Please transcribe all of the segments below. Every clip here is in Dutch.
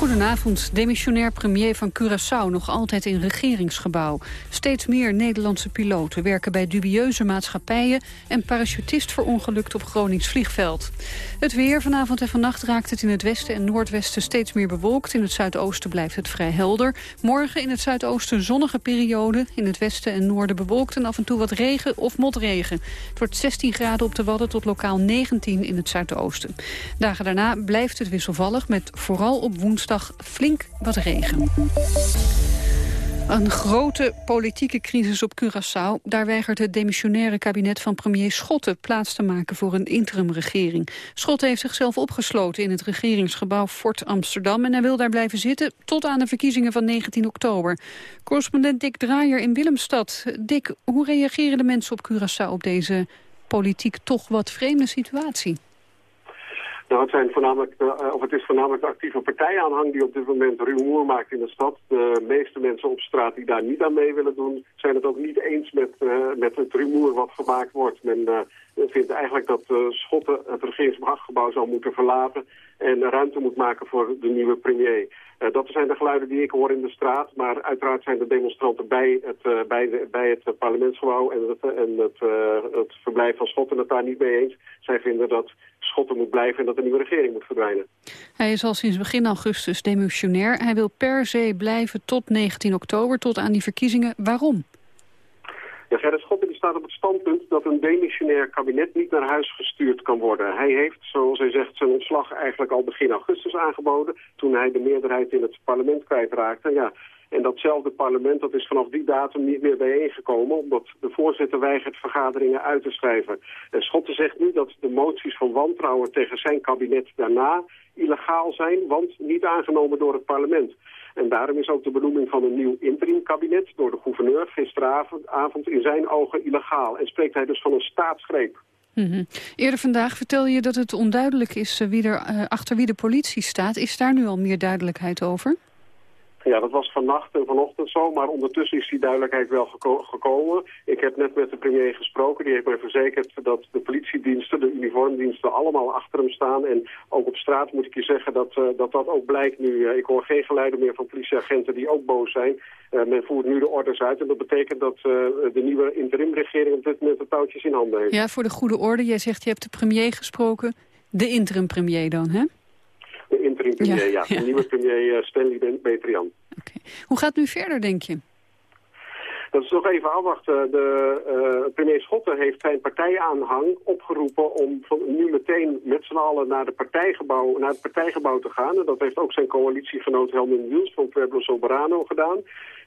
Goedenavond. Demissionair premier van Curaçao nog altijd in regeringsgebouw. Steeds meer Nederlandse piloten werken bij dubieuze maatschappijen... en parachutist verongelukt op Gronings vliegveld. Het weer vanavond en vannacht raakt het in het westen en noordwesten steeds meer bewolkt. In het zuidoosten blijft het vrij helder. Morgen in het zuidoosten zonnige periode. In het westen en noorden bewolkt en af en toe wat regen of motregen. Het wordt 16 graden op de Wadden tot lokaal 19 in het zuidoosten. Dagen daarna blijft het wisselvallig met vooral op woensdag flink wat regen. Een grote politieke crisis op Curaçao. Daar weigert het demissionaire kabinet van premier Schotten plaats te maken voor een interimregering. Schotten heeft zichzelf opgesloten in het regeringsgebouw Fort Amsterdam en hij wil daar blijven zitten tot aan de verkiezingen van 19 oktober. Correspondent Dick Draaier in Willemstad. Dick, hoe reageren de mensen op Curaçao op deze politiek toch wat vreemde situatie? Nou, het, zijn voornamelijk de, of het is voornamelijk de actieve partijaanhang die op dit moment rumoer maakt in de stad. De meeste mensen op straat die daar niet aan mee willen doen, zijn het ook niet eens met, uh, met het rumoer wat gemaakt wordt. Men vindt eigenlijk dat Schotten het regeringsmachtgebouw zou moeten verlaten en ruimte moet maken voor de nieuwe premier. Dat zijn de geluiden die ik hoor in de straat. Maar uiteraard zijn de demonstranten bij het, bij bij het parlementsgebouw en, het, en het, het verblijf van Schotten het daar niet mee eens. Zij vinden dat Schotten moet blijven en dat de nieuwe regering moet verdwijnen. Hij is al sinds begin augustus demissionair. Hij wil per se blijven tot 19 oktober, tot aan die verkiezingen. Waarom? Ja, Gerrit Schotten staat op het standpunt dat een demissionair kabinet niet naar huis gestuurd kan worden. Hij heeft, zoals hij zegt, zijn ontslag eigenlijk al begin augustus aangeboden... toen hij de meerderheid in het parlement kwijtraakte. Ja, en datzelfde parlement dat is vanaf die datum niet meer bijeengekomen... omdat de voorzitter weigert vergaderingen uit te schrijven. En Schotten zegt nu dat de moties van wantrouwen tegen zijn kabinet daarna illegaal zijn... want niet aangenomen door het parlement. En daarom is ook de benoeming van een nieuw interimkabinet door de gouverneur gisteravond in zijn ogen illegaal. En spreekt hij dus van een staatsgreep. -hmm. Eerder vandaag vertel je dat het onduidelijk is wie er, uh, achter wie de politie staat. Is daar nu al meer duidelijkheid over? Ja, dat was vannacht en vanochtend zo, maar ondertussen is die duidelijkheid wel geko gekomen. Ik heb net met de premier gesproken, die heeft mij verzekerd dat de politiediensten, de uniformdiensten, allemaal achter hem staan. En ook op straat moet ik je zeggen dat uh, dat, dat ook blijkt nu. Uh, ik hoor geen geluiden meer van politieagenten die ook boos zijn. Uh, men voert nu de orders uit en dat betekent dat de nieuwe interimregering op dit moment de touwtjes in handen heeft. Ja, voor de goede orde, jij zegt je hebt de premier gesproken. De interim premier dan, hè? De interim premier, ja. ja. De nieuwe premier uh, Stanley Betrian. Okay. Hoe gaat het nu verder, denk je? Dat is nog even afwachten. De uh, premier Schotten heeft zijn partijaanhang opgeroepen om van nu meteen met z'n allen naar, de partijgebouw, naar het partijgebouw te gaan. En dat heeft ook zijn coalitiegenoot Helmin Wiels van Pueblo Soberano gedaan.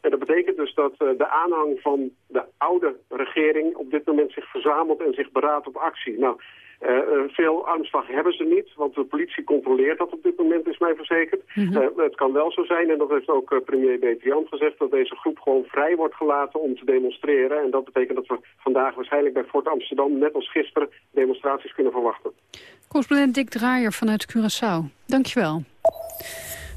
En dat betekent dus dat uh, de aanhang van de oude regering op dit moment zich verzamelt en zich beraadt op actie. Nou, uh, veel aanslag hebben ze niet, want de politie controleert dat op dit moment, is mij verzekerd. Mm -hmm. uh, het kan wel zo zijn, en dat heeft ook premier Betrian gezegd, dat deze groep gewoon vrij wordt gelaten om te demonstreren. En dat betekent dat we vandaag waarschijnlijk bij Fort Amsterdam, net als gisteren, demonstraties kunnen verwachten. Correspondent Dick Draaier vanuit Curaçao, dankjewel.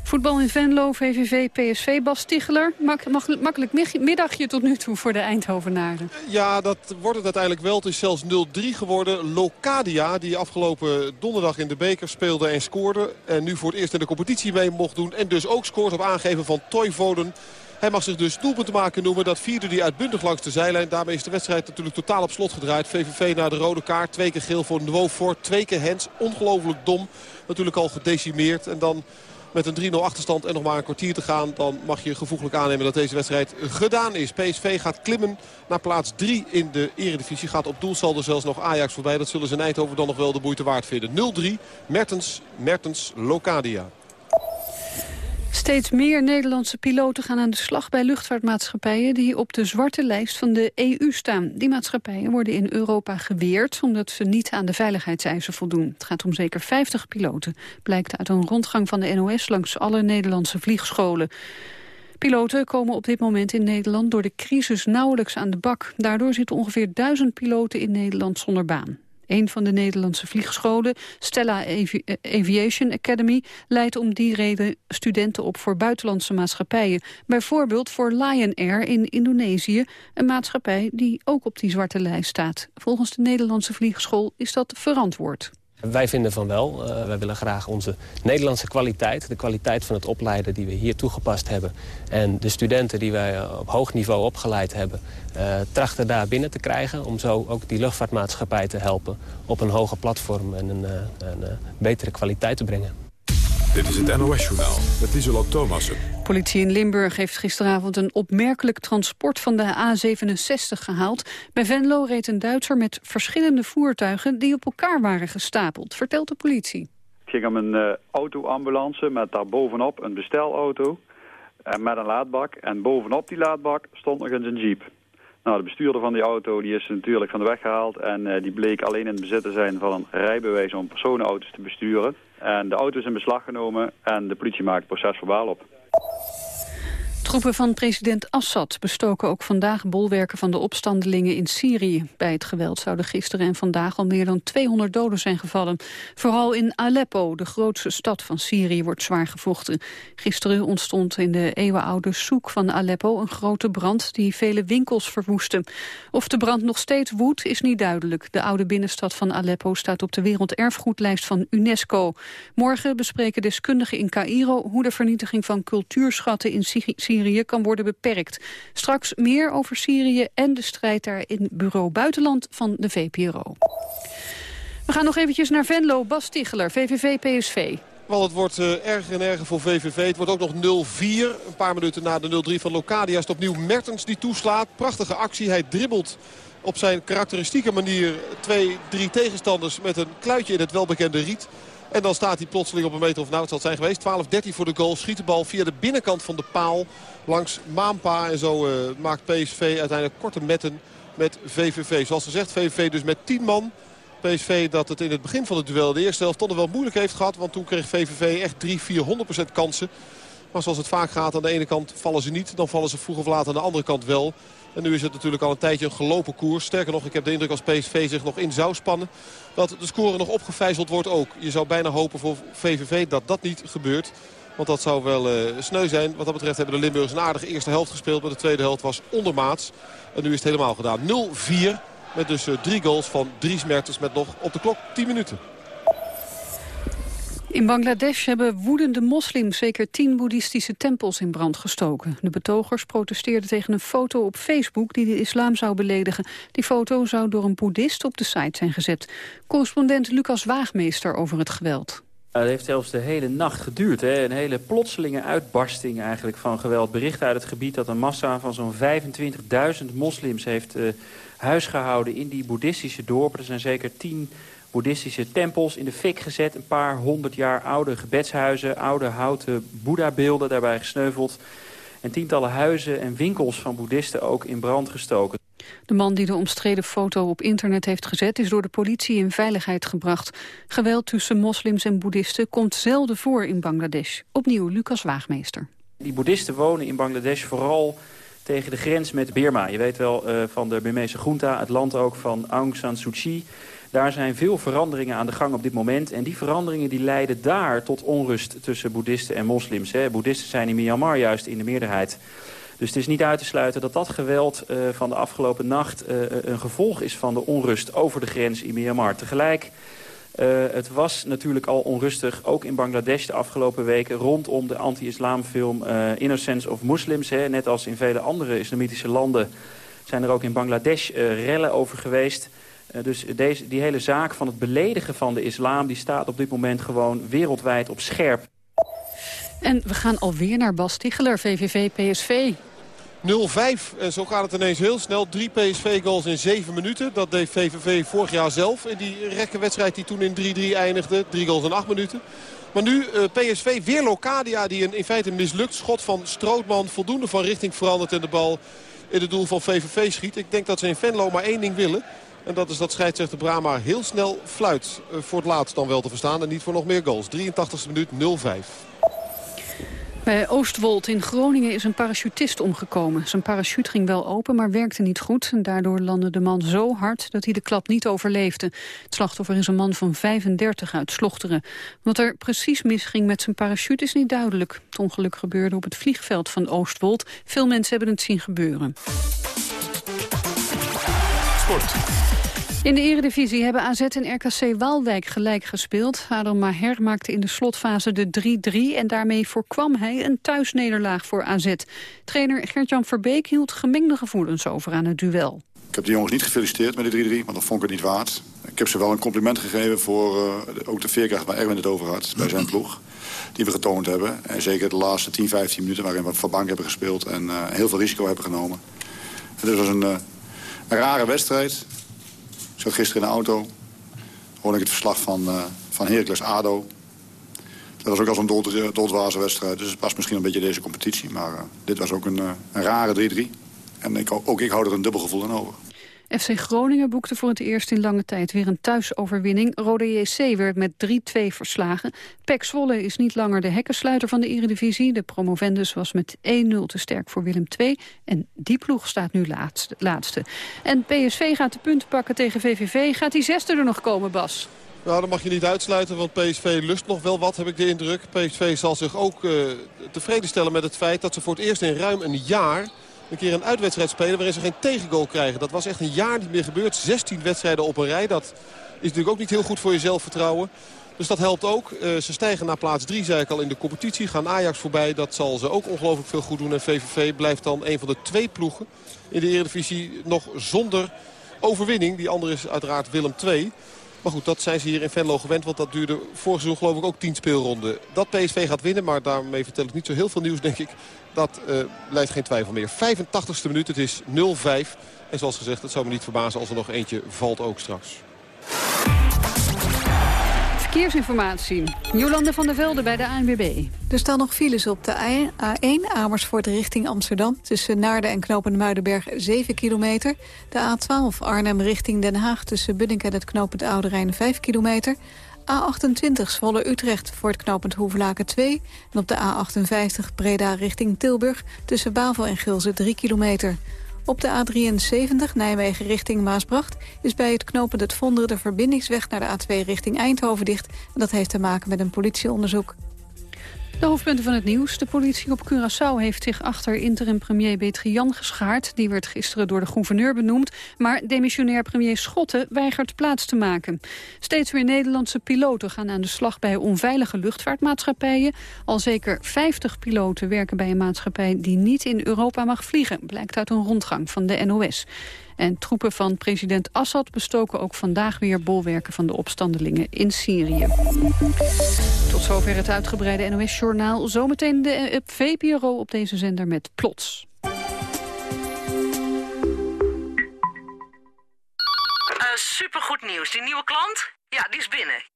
Voetbal in Venlo, VVV, PSV, Bas Ticheler. Mak makkelijk middagje tot nu toe voor de Eindhovenaren. Ja, dat wordt het uiteindelijk wel. Het is zelfs 0-3 geworden. Locadia, die afgelopen donderdag in de beker speelde en scoorde... en nu voor het eerst in de competitie mee mocht doen... en dus ook scoort op aangeven van Toivonen... Hij mag zich dus doelpunt maken noemen. Dat vierde die uitbundig langs de zijlijn. Daarmee is de wedstrijd natuurlijk totaal op slot gedraaid. VVV naar de rode kaart. Twee keer geel voor Nwofor. Twee keer Hens. Ongelooflijk dom. Natuurlijk al gedecimeerd. En dan met een 3-0 achterstand en nog maar een kwartier te gaan... dan mag je gevoeglijk aannemen dat deze wedstrijd gedaan is. PSV gaat klimmen naar plaats 3 in de eredivisie. Gaat op doelsaldo zelfs nog Ajax voorbij. Dat zullen ze in Eindhoven dan nog wel de moeite waard vinden. 0-3, Mertens, Mertens, Locadia. Steeds meer Nederlandse piloten gaan aan de slag bij luchtvaartmaatschappijen die op de zwarte lijst van de EU staan. Die maatschappijen worden in Europa geweerd omdat ze niet aan de veiligheidseisen voldoen. Het gaat om zeker 50 piloten, blijkt uit een rondgang van de NOS langs alle Nederlandse vliegscholen. Piloten komen op dit moment in Nederland door de crisis nauwelijks aan de bak. Daardoor zitten ongeveer duizend piloten in Nederland zonder baan. Een van de Nederlandse vliegscholen, Stella Aviation Academy... leidt om die reden studenten op voor buitenlandse maatschappijen. Bijvoorbeeld voor Lion Air in Indonesië, een maatschappij die ook op die zwarte lijst staat. Volgens de Nederlandse vliegschool is dat verantwoord. Wij vinden van wel. Uh, wij willen graag onze Nederlandse kwaliteit... de kwaliteit van het opleiden die we hier toegepast hebben... en de studenten die wij eh, op hoog niveau opgeleid hebben... Uh, trachten daar binnen te krijgen... om zo ook die luchtvaartmaatschappij te helpen... op een hoger platform en een, een betere kwaliteit te brengen. Dit is het NOS-journaal met Isola Thomassen. Politie in Limburg heeft gisteravond een opmerkelijk transport van de A67 gehaald. Bij Venlo reed een Duitser met verschillende voertuigen die op elkaar waren gestapeld, vertelt de politie. Het ging om een uh, autoambulance met daarbovenop een bestelauto en met een laadbak. En bovenop die laadbak stond nog eens een jeep. Nou, de bestuurder van die auto die is natuurlijk van de weg gehaald en uh, die bleek alleen in het bezit te zijn van een rijbewijs om personenauto's te besturen. En de auto is in beslag genomen en de politie maakt procesverbaal op. Troepen van president Assad bestoken ook vandaag bolwerken van de opstandelingen in Syrië. Bij het geweld zouden gisteren en vandaag al meer dan 200 doden zijn gevallen. Vooral in Aleppo, de grootste stad van Syrië, wordt zwaar gevochten. Gisteren ontstond in de eeuwenoude soek van Aleppo een grote brand die vele winkels verwoestte. Of de brand nog steeds woedt is niet duidelijk. De oude binnenstad van Aleppo staat op de werelderfgoedlijst van UNESCO. Morgen bespreken deskundigen in Cairo hoe de vernietiging van cultuurschatten in Syrië Syrië kan worden beperkt. Straks meer over Syrië en de strijd daar in Bureau Buitenland van de VPRO. We gaan nog eventjes naar Venlo. Bas Ticheler, VVV-PSV. Want het wordt uh, erger en erger voor VVV. Het wordt ook nog 0-4. Een paar minuten na de 0-3 van Locadia is het opnieuw Mertens die toeslaat. Prachtige actie. Hij dribbelt op zijn karakteristieke manier twee, drie tegenstanders met een kluitje in het welbekende riet. En dan staat hij plotseling op een meter of nou het zal zijn geweest. 12-13 voor de goal. Schiet de bal via de binnenkant van de paal langs Maampa. En zo uh, maakt PSV uiteindelijk korte metten met VVV. Zoals gezegd, VVV dus met 10 man. PSV dat het in het begin van het duel de eerste helft toch wel moeilijk heeft gehad. Want toen kreeg VVV echt 3, 400% kansen. Maar zoals het vaak gaat, aan de ene kant vallen ze niet. Dan vallen ze vroeg of laat aan de andere kant wel. En nu is het natuurlijk al een tijdje een gelopen koers. Sterker nog, ik heb de indruk als PSV zich nog in zou spannen... dat de score nog opgevijzeld wordt ook. Je zou bijna hopen voor VVV dat dat niet gebeurt. Want dat zou wel uh, sneu zijn. Wat dat betreft hebben de Limburgers een aardige eerste helft gespeeld. Maar de tweede helft was ondermaats. En nu is het helemaal gedaan. 0-4 met dus uh, drie goals van drie Mertens met nog op de klok 10 minuten. In Bangladesh hebben woedende moslims zeker tien boeddhistische tempels in brand gestoken. De betogers protesteerden tegen een foto op Facebook die de islam zou beledigen. Die foto zou door een boeddhist op de site zijn gezet. Correspondent Lucas Waagmeester over het geweld. Het heeft zelfs de hele nacht geduurd. Hè? Een hele plotselinge uitbarsting eigenlijk van geweld. Bericht uit het gebied dat een massa van zo'n 25.000 moslims heeft uh, huisgehouden in die boeddhistische dorpen. Er zijn zeker tien boeddhistische tempels in de fik gezet. Een paar honderd jaar oude gebedshuizen, oude houten boeddha-beelden daarbij gesneuveld. En tientallen huizen en winkels van boeddhisten ook in brand gestoken. De man die de omstreden foto op internet heeft gezet... is door de politie in veiligheid gebracht. Geweld tussen moslims en boeddhisten komt zelden voor in Bangladesh. Opnieuw Lucas Waagmeester. Die boeddhisten wonen in Bangladesh vooral tegen de grens met Birma. Je weet wel uh, van de Burmeese junta, het land ook van Aung San Suu Kyi. Daar zijn veel veranderingen aan de gang op dit moment. En die veranderingen die leiden daar tot onrust tussen boeddhisten en moslims. Hè. Boeddhisten zijn in Myanmar juist in de meerderheid. Dus het is niet uit te sluiten dat dat geweld uh, van de afgelopen nacht... Uh, een gevolg is van de onrust over de grens in Myanmar. Tegelijk, het was natuurlijk al onrustig, ook in Bangladesh de afgelopen weken... rondom de anti-islamfilm Innocence of Muslims. Hè. Net als in vele andere islamitische landen zijn er ook in Bangladesh rellen over geweest... Dus deze, die hele zaak van het beledigen van de islam... die staat op dit moment gewoon wereldwijd op scherp. En we gaan alweer naar Bas Ticheler, VVV PSV. 0-5. En zo gaat het ineens heel snel. Drie PSV-goals in zeven minuten. Dat deed VVV vorig jaar zelf. In die rekkenwedstrijd die toen in 3-3 eindigde. Drie goals in acht minuten. Maar nu uh, PSV weer Locadia die een in feite mislukt schot van Strootman. Voldoende van richting verandert en de bal in het doel van VVV schiet. Ik denk dat ze in Venlo maar één ding willen. En dat is dat scheidsrechter Brama heel snel fluit. Uh, voor het laatst dan wel te verstaan en niet voor nog meer goals. 83e minuut 0-5. Bij Oostwold in Groningen is een parachutist omgekomen. Zijn parachute ging wel open, maar werkte niet goed. En daardoor landde de man zo hard dat hij de klap niet overleefde. Het slachtoffer is een man van 35 uit Slochteren. Wat er precies misging met zijn parachute is niet duidelijk. Het ongeluk gebeurde op het vliegveld van Oostwold. Veel mensen hebben het zien gebeuren. Sport. In de eredivisie hebben AZ en RKC Waalwijk gelijk gespeeld. Adam Maher maakte in de slotfase de 3-3 en daarmee voorkwam hij een thuisnederlaag voor AZ. Trainer Gert-Jan Verbeek hield gemengde gevoelens over aan het duel. Ik heb de jongens niet gefeliciteerd met de 3-3, want dat vond ik het niet waard. Ik heb ze wel een compliment gegeven voor uh, ook de veerkracht waar Erwin het over had bij zijn ploeg. Die we getoond hebben. En zeker de laatste 10, 15 minuten waarin we van bank hebben gespeeld en uh, heel veel risico hebben genomen. Het was een, uh, een rare wedstrijd. Gisteren in de auto. Hoorde ik het verslag van, uh, van Heracles ADO. Dat was ook al zo'n dood, doodwaze wedstrijd. Dus het past misschien een beetje deze competitie. Maar uh, dit was ook een, een rare 3-3. En ik, ook ik hou er een dubbel gevoel aan over. FC Groningen boekte voor het eerst in lange tijd weer een thuisoverwinning. Rode JC werd met 3-2 verslagen. Pek Zwolle is niet langer de hekkensluiter van de eredivisie. De promovendus was met 1-0 te sterk voor Willem II. En die ploeg staat nu laatste. En PSV gaat de punten pakken tegen VVV. Gaat die zesde er nog komen, Bas? Nou, dat mag je niet uitsluiten, want PSV lust nog wel wat, heb ik de indruk. PSV zal zich ook uh, tevreden stellen met het feit dat ze voor het eerst in ruim een jaar een keer een uitwedstrijd spelen waarin ze geen tegengoal krijgen. Dat was echt een jaar niet meer gebeurd. 16 wedstrijden op een rij. Dat is natuurlijk ook niet heel goed voor je zelfvertrouwen. Dus dat helpt ook. Uh, ze stijgen naar plaats 3, zei ik al, in de competitie. Gaan Ajax voorbij. Dat zal ze ook ongelooflijk veel goed doen. En VVV blijft dan een van de twee ploegen in de Eredivisie nog zonder overwinning. Die andere is uiteraard Willem II. Maar goed, dat zijn ze hier in Venlo gewend. Want dat duurde vorig seizoen geloof ik ook 10 speelronden. Dat PSV gaat winnen, maar daarmee vertel ik niet zo heel veel nieuws denk ik. Dat uh, geen twijfel meer. 85ste minuut, het is 0-5. En zoals gezegd, het zou me niet verbazen als er nog eentje valt ook straks. Verkeersinformatie. Jolande van der Velde bij de ANWB. Er staan nog files op de A1 Amersfoort richting Amsterdam. Tussen Naarden en Knopend Muidenberg 7 kilometer. De A12 Arnhem richting Den Haag tussen Bunnik en het knooppunt Oude Rijn 5 kilometer. A28 Zwolle Utrecht voor het knooppunt Hoevelaken 2. En op de A58 Breda richting Tilburg tussen Bavel en Gilze 3 kilometer. Op de A73 Nijmegen richting Maasbracht is bij het knooppunt het Vonderen de verbindingsweg naar de A2 richting Eindhoven dicht. En dat heeft te maken met een politieonderzoek. De hoofdpunten van het nieuws. De politie op Curaçao heeft zich achter interim-premier Betrian geschaard. Die werd gisteren door de gouverneur benoemd. Maar demissionair premier Schotten weigert plaats te maken. Steeds weer Nederlandse piloten gaan aan de slag bij onveilige luchtvaartmaatschappijen. Al zeker 50 piloten werken bij een maatschappij die niet in Europa mag vliegen. Blijkt uit een rondgang van de NOS. En troepen van president Assad bestoken ook vandaag weer bolwerken van de opstandelingen in Syrië. Tot zover het uitgebreide NOS-journaal. Zometeen de VPRO op deze zender met Plots. Uh, supergoed nieuws. Die nieuwe klant? Ja, die is binnen.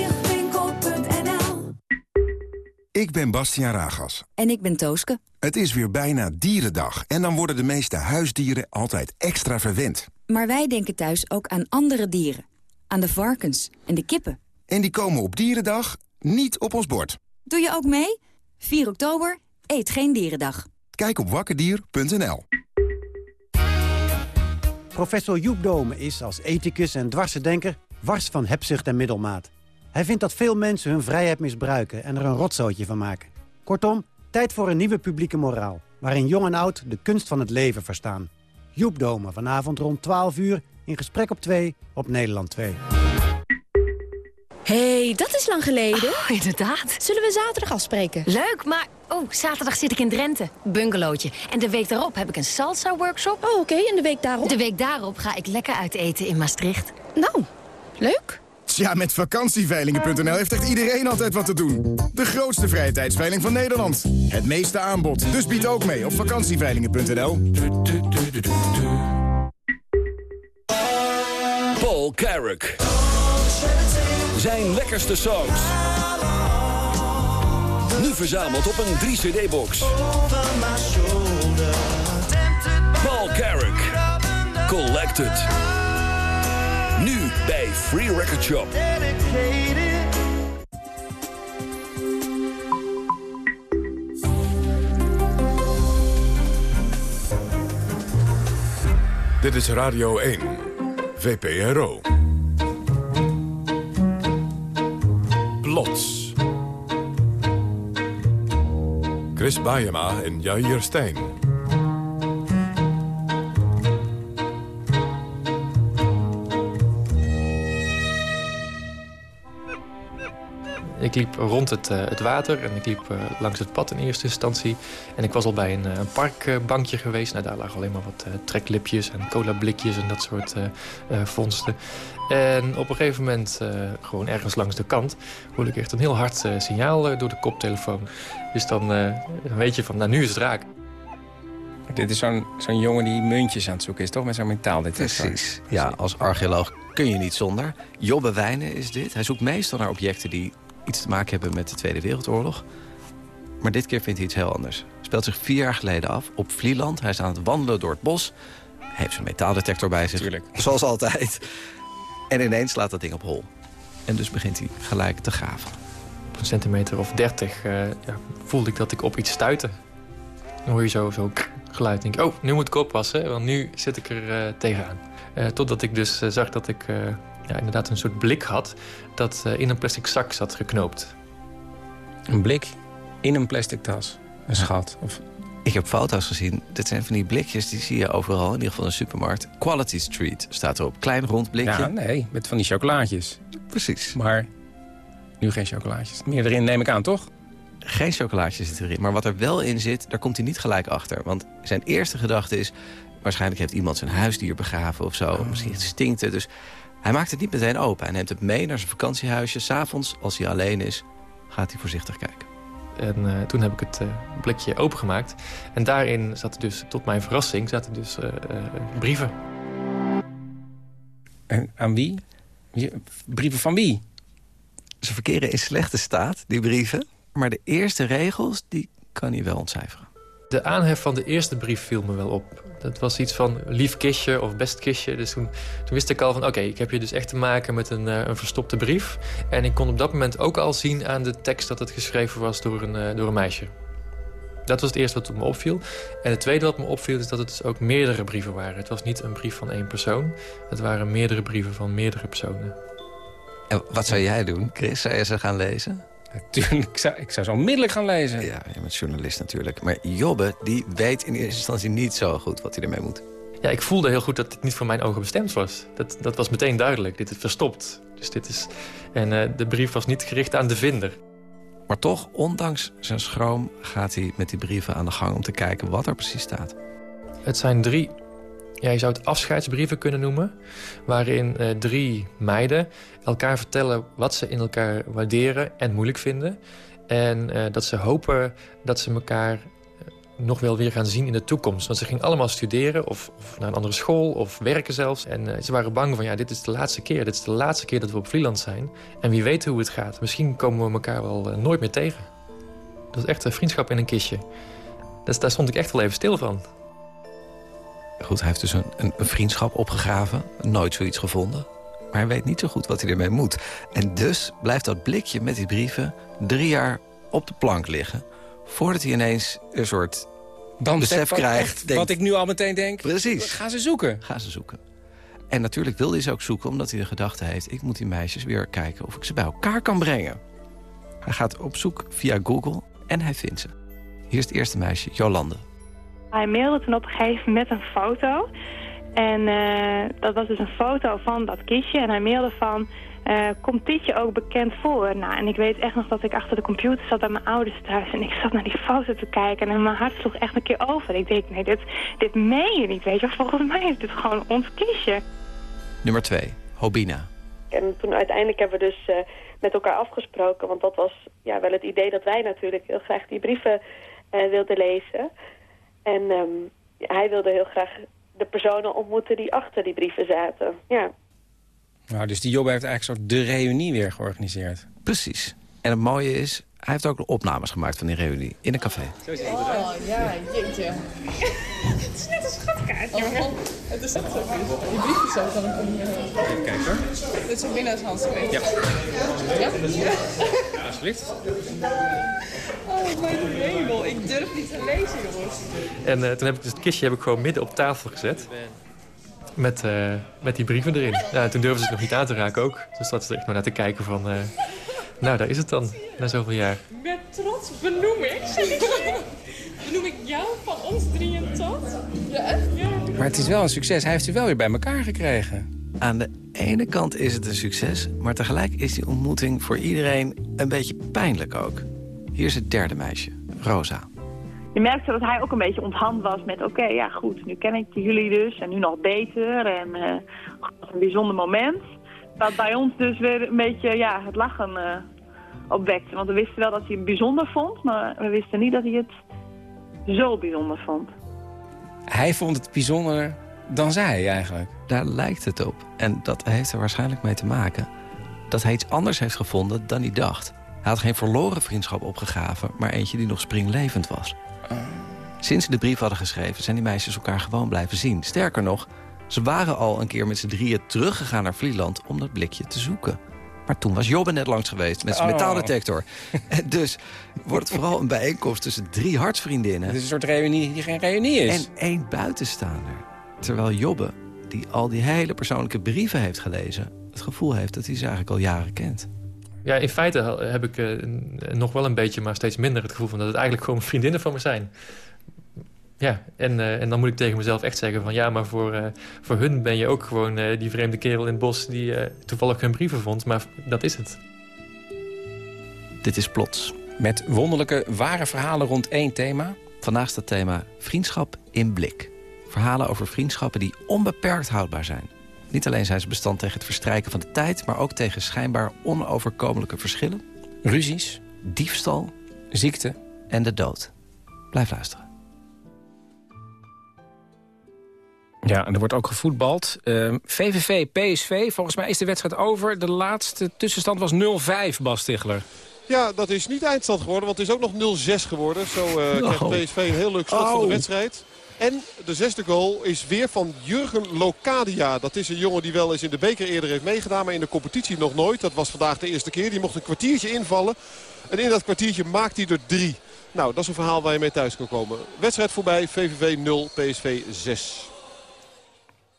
Ik ben Bastiaan Ragas. En ik ben Tooske. Het is weer bijna dierendag en dan worden de meeste huisdieren altijd extra verwend. Maar wij denken thuis ook aan andere dieren. Aan de varkens en de kippen. En die komen op dierendag niet op ons bord. Doe je ook mee? 4 oktober, eet geen dierendag. Kijk op wakkerdier.nl. Professor Joep Dome is als ethicus en dwarsendenker wars van hebzucht en middelmaat. Hij vindt dat veel mensen hun vrijheid misbruiken en er een rotzootje van maken. Kortom, tijd voor een nieuwe publieke moraal... waarin jong en oud de kunst van het leven verstaan. Joep Dome, vanavond rond 12 uur in Gesprek op 2 op Nederland 2. hey, dat is lang geleden. Oh, inderdaad. Zullen we zaterdag afspreken? Leuk, maar... Oh, zaterdag zit ik in Drenthe. Bungalowtje. En de week daarop heb ik een salsa-workshop. Oh, oké. En de week daarop? De week daarop ga ik lekker uit eten in Maastricht. Nou, leuk. Tja, met vakantieveilingen.nl heeft echt iedereen altijd wat te doen. De grootste vrije tijdsveiling van Nederland. Het meeste aanbod. Dus bied ook mee op vakantieveilingen.nl. Paul Carrick. Zijn lekkerste songs. Nu verzameld op een 3-cd-box. Paul Carrick. Collected. Nu bij Free Record Shop. Dit is Radio 1, VPRO. Plots. Chris Baiema en Jair Stijn. Ik liep rond het, uh, het water en ik liep uh, langs het pad in eerste instantie. En ik was al bij een, een parkbankje geweest. Nou, daar lagen alleen maar wat treklipjes en colablikjes en dat soort vondsten. En op een gegeven moment, gewoon ergens langs de kant... hoorde ik echt een heel hard signaal door de koptelefoon. Dus dan, dan, weet je van, nou, nu is het raak. Dit is zo'n zo'n jongen die muntjes aan het zoeken is, toch? Met zo'n metaaldetector. Precies. Ja, als archeoloog kun je niet zonder. Jobbe Wijnen is dit. Hij zoekt meestal naar objecten die iets te maken hebben met de Tweede Wereldoorlog. Maar dit keer vindt hij iets heel anders. Speelt zich vier jaar geleden af op Vlieland. Hij is aan het wandelen door het bos. Hij heeft zijn metaaldetector bij zich. Tuurlijk. Zoals altijd. En ineens slaat dat ding op hol. En dus begint hij gelijk te graven. Op een centimeter of dertig uh, ja, voelde ik dat ik op iets stuitte. Dan hoor je zo, zo geluid. denk ik, oh, nu moet ik oppassen, want nu zit ik er uh, tegenaan. Uh, totdat ik dus zag dat ik ja, inderdaad een soort blik had... dat in een plastic zak zat geknoopt. Een blik in een plastic tas? Een schat? Of... Ik heb foto's gezien. Dit zijn van die blikjes, die zie je overal. In ieder geval in de supermarkt. Quality Street staat erop. Klein rond blikje. Ja, nee, met van die chocolaatjes. Precies. Maar nu geen chocolaatjes. Meer erin neem ik aan, toch? Geen chocolaatjes zit erin. Maar wat er wel in zit, daar komt hij niet gelijk achter. Want zijn eerste gedachte is... waarschijnlijk heeft iemand zijn huisdier begraven of zo. Oh. Misschien stinkt het. Dus hij maakt het niet meteen open. Hij neemt het mee naar zijn vakantiehuisje. S'avonds, als hij alleen is, gaat hij voorzichtig kijken. En uh, toen heb ik het uh, blikje opengemaakt. En daarin zaten dus, tot mijn verrassing, zaten dus uh, brieven. En aan wie? Brieven van wie? Ze verkeren in slechte staat, die brieven. Maar de eerste regels, die kan hij wel ontcijferen. De aanhef van de eerste brief viel me wel op. Dat was iets van lief kistje of best kistje. Dus toen, toen wist ik al van oké, ik heb je dus echt te maken met een, uh, een verstopte brief. En ik kon op dat moment ook al zien aan de tekst dat het geschreven was door een, uh, door een meisje. Dat was het eerste wat me opviel. En het tweede wat me opviel is dat het dus ook meerdere brieven waren. Het was niet een brief van één persoon. Het waren meerdere brieven van meerdere personen. En wat zou jij doen, Chris? Zou je ze gaan lezen? Natuurlijk, ik zou, ik zou ze onmiddellijk gaan lezen. Ja, je bent journalist natuurlijk. Maar Jobbe, die weet in eerste instantie niet zo goed wat hij ermee moet. Ja, ik voelde heel goed dat dit niet voor mijn ogen bestemd was. Dat, dat was meteen duidelijk. Dit is verstopt. Dus dit is... En uh, de brief was niet gericht aan de vinder. Maar toch, ondanks zijn schroom, gaat hij met die brieven aan de gang... om te kijken wat er precies staat. Het zijn drie ja, je zou het afscheidsbrieven kunnen noemen... waarin uh, drie meiden elkaar vertellen wat ze in elkaar waarderen en moeilijk vinden. En uh, dat ze hopen dat ze elkaar nog wel weer gaan zien in de toekomst. Want ze gingen allemaal studeren of, of naar een andere school of werken zelfs. En uh, ze waren bang van, ja, dit is de laatste keer. Dit is de laatste keer dat we op Vlieland zijn. En wie weet hoe het gaat. Misschien komen we elkaar wel nooit meer tegen. Dat is echt een vriendschap in een kistje. Daar stond ik echt wel even stil van. Goed, hij heeft dus een, een, een, vriendschap opgegraven. Nooit zoiets gevonden. Maar hij weet niet zo goed wat hij ermee moet. En dus blijft dat blikje met die brieven drie jaar op de plank liggen... voordat hij ineens een soort Dan besef krijgt. Wat, denkt, wat ik nu al meteen denk. Precies. Ga ze zoeken. Ga ze zoeken. En natuurlijk wil hij ze ook zoeken omdat hij de gedachte heeft... ik moet die meisjes weer kijken of ik ze bij elkaar kan brengen. Hij gaat op zoek via Google en hij vindt ze. Hier is het eerste meisje, Jolande. Hij mailde toen op een gegeven moment met een foto. En uh, dat was dus een foto van dat kistje. En hij mailde van, uh, komt dit je ook bekend voor? Nou, en ik weet echt nog dat ik achter de computer zat bij mijn ouders thuis. En ik zat naar die foto te kijken. En mijn hart sloeg echt een keer over. Ik denk, nee, dit, dit meen je niet, weet je. Volgens mij is dit gewoon ons kistje. Nummer 2, Hobina. En toen uiteindelijk hebben we dus met elkaar afgesproken. Want dat was ja, wel het idee dat wij natuurlijk heel graag die brieven wilden lezen. En ehm, hij wilde heel graag de personen ontmoeten die achter die brieven zaten. Ja. Nou, dus die Job heeft eigenlijk een soort de reunie weer georganiseerd. Precies. En het mooie is, hij heeft ook de opnames gemaakt van die reunie in een café. Oh, ja, jeetje. het is net een schatkaart, jongen. Oh, het is echt zo Die brief is zo kan ik niet Even kijken hoor. Dit is een winnaarshandschrift. Ja. Ja? Ja, alsjeblieft. Oh, mijn hemel. Ik durf niet te lezen, jongens. En uh, toen heb ik dus het kistje heb ik gewoon midden op tafel gezet. Met, uh, met die brieven erin. Ja, toen durfden ze het nog niet aan te raken ook. Dus dat ze er echt maar naar te kijken van... Uh, nou, daar is het dan, na zoveel jaar. Met trots benoem ik. benoem ik jou van ons drieën tot. Ja, echt? Ja. Maar het is wel een succes. Hij heeft u wel weer bij elkaar gekregen. Aan de ene kant is het een succes... maar tegelijk is die ontmoeting voor iedereen een beetje pijnlijk ook. Hier is het derde meisje, Rosa. Je merkte dat hij ook een beetje onthand was met... oké, ja goed, nu ken ik jullie dus en nu nog beter. En uh, een bijzonder moment. Dat bij ons dus weer een beetje ja, het lachen uh, opwekte. Want we wisten wel dat hij het bijzonder vond... maar we wisten niet dat hij het zo bijzonder vond. Hij vond het bijzonder dan zij eigenlijk. Daar lijkt het op. En dat heeft er waarschijnlijk mee te maken... dat hij iets anders heeft gevonden dan hij dacht. Hij had geen verloren vriendschap opgegraven... maar eentje die nog springlevend was. Sinds ze de brief hadden geschreven zijn die meisjes elkaar gewoon blijven zien. Sterker nog, ze waren al een keer met z'n drieën teruggegaan naar Vlieland... om dat blikje te zoeken. Maar toen was Jobbe net langs geweest met zijn Oh. metaaldetector. En dus wordt het vooral een bijeenkomst tussen drie hartsvriendinnen. Het is een soort reunie die geen reunie is. En één buitenstaander. Terwijl Jobbe, die al die hele persoonlijke brieven heeft gelezen... het gevoel heeft dat hij ze eigenlijk al jaren kent. Ja, in feite heb ik uh, nog wel een beetje, maar steeds minder het gevoel van dat het eigenlijk gewoon vriendinnen van me zijn. Ja, en, uh, en dan moet ik tegen mezelf echt zeggen van ja, maar voor, uh, voor hun ben je ook gewoon die vreemde kerel in het bos die toevallig hun brieven vond. Maar dat is het. Dit is Plots. Met wonderlijke, ware verhalen rond één thema. Vandaag staat thema vriendschap in blik. Verhalen over vriendschappen die onbeperkt houdbaar zijn. Niet alleen zijn ze bestand tegen het verstrijken van de tijd... maar ook tegen schijnbaar onoverkomelijke verschillen. Ruzies. Diefstal. Ziekte. En de dood. Blijf luisteren. Ja, en er wordt ook gevoetbald. Uh, VVV, PSV, volgens mij is de wedstrijd over. De laatste tussenstand was 0-5, Bas Tichler. Ja, dat is niet eindstand geworden, want het is ook nog 0-6 geworden. Zo uh, krijgt PSV een heel leuk slot oh. van de wedstrijd. En de zesde goal is weer van Jurgen Locadia. Dat is een jongen die wel eens in de beker eerder heeft meegedaan... maar in de competitie nog nooit. Dat was vandaag de eerste keer. Die mocht een kwartiertje invallen. En in dat kwartiertje maakt hij er drie. Nou, dat is een verhaal waar je mee thuis kan komen. Wedstrijd voorbij, VVV 0, PSV 6.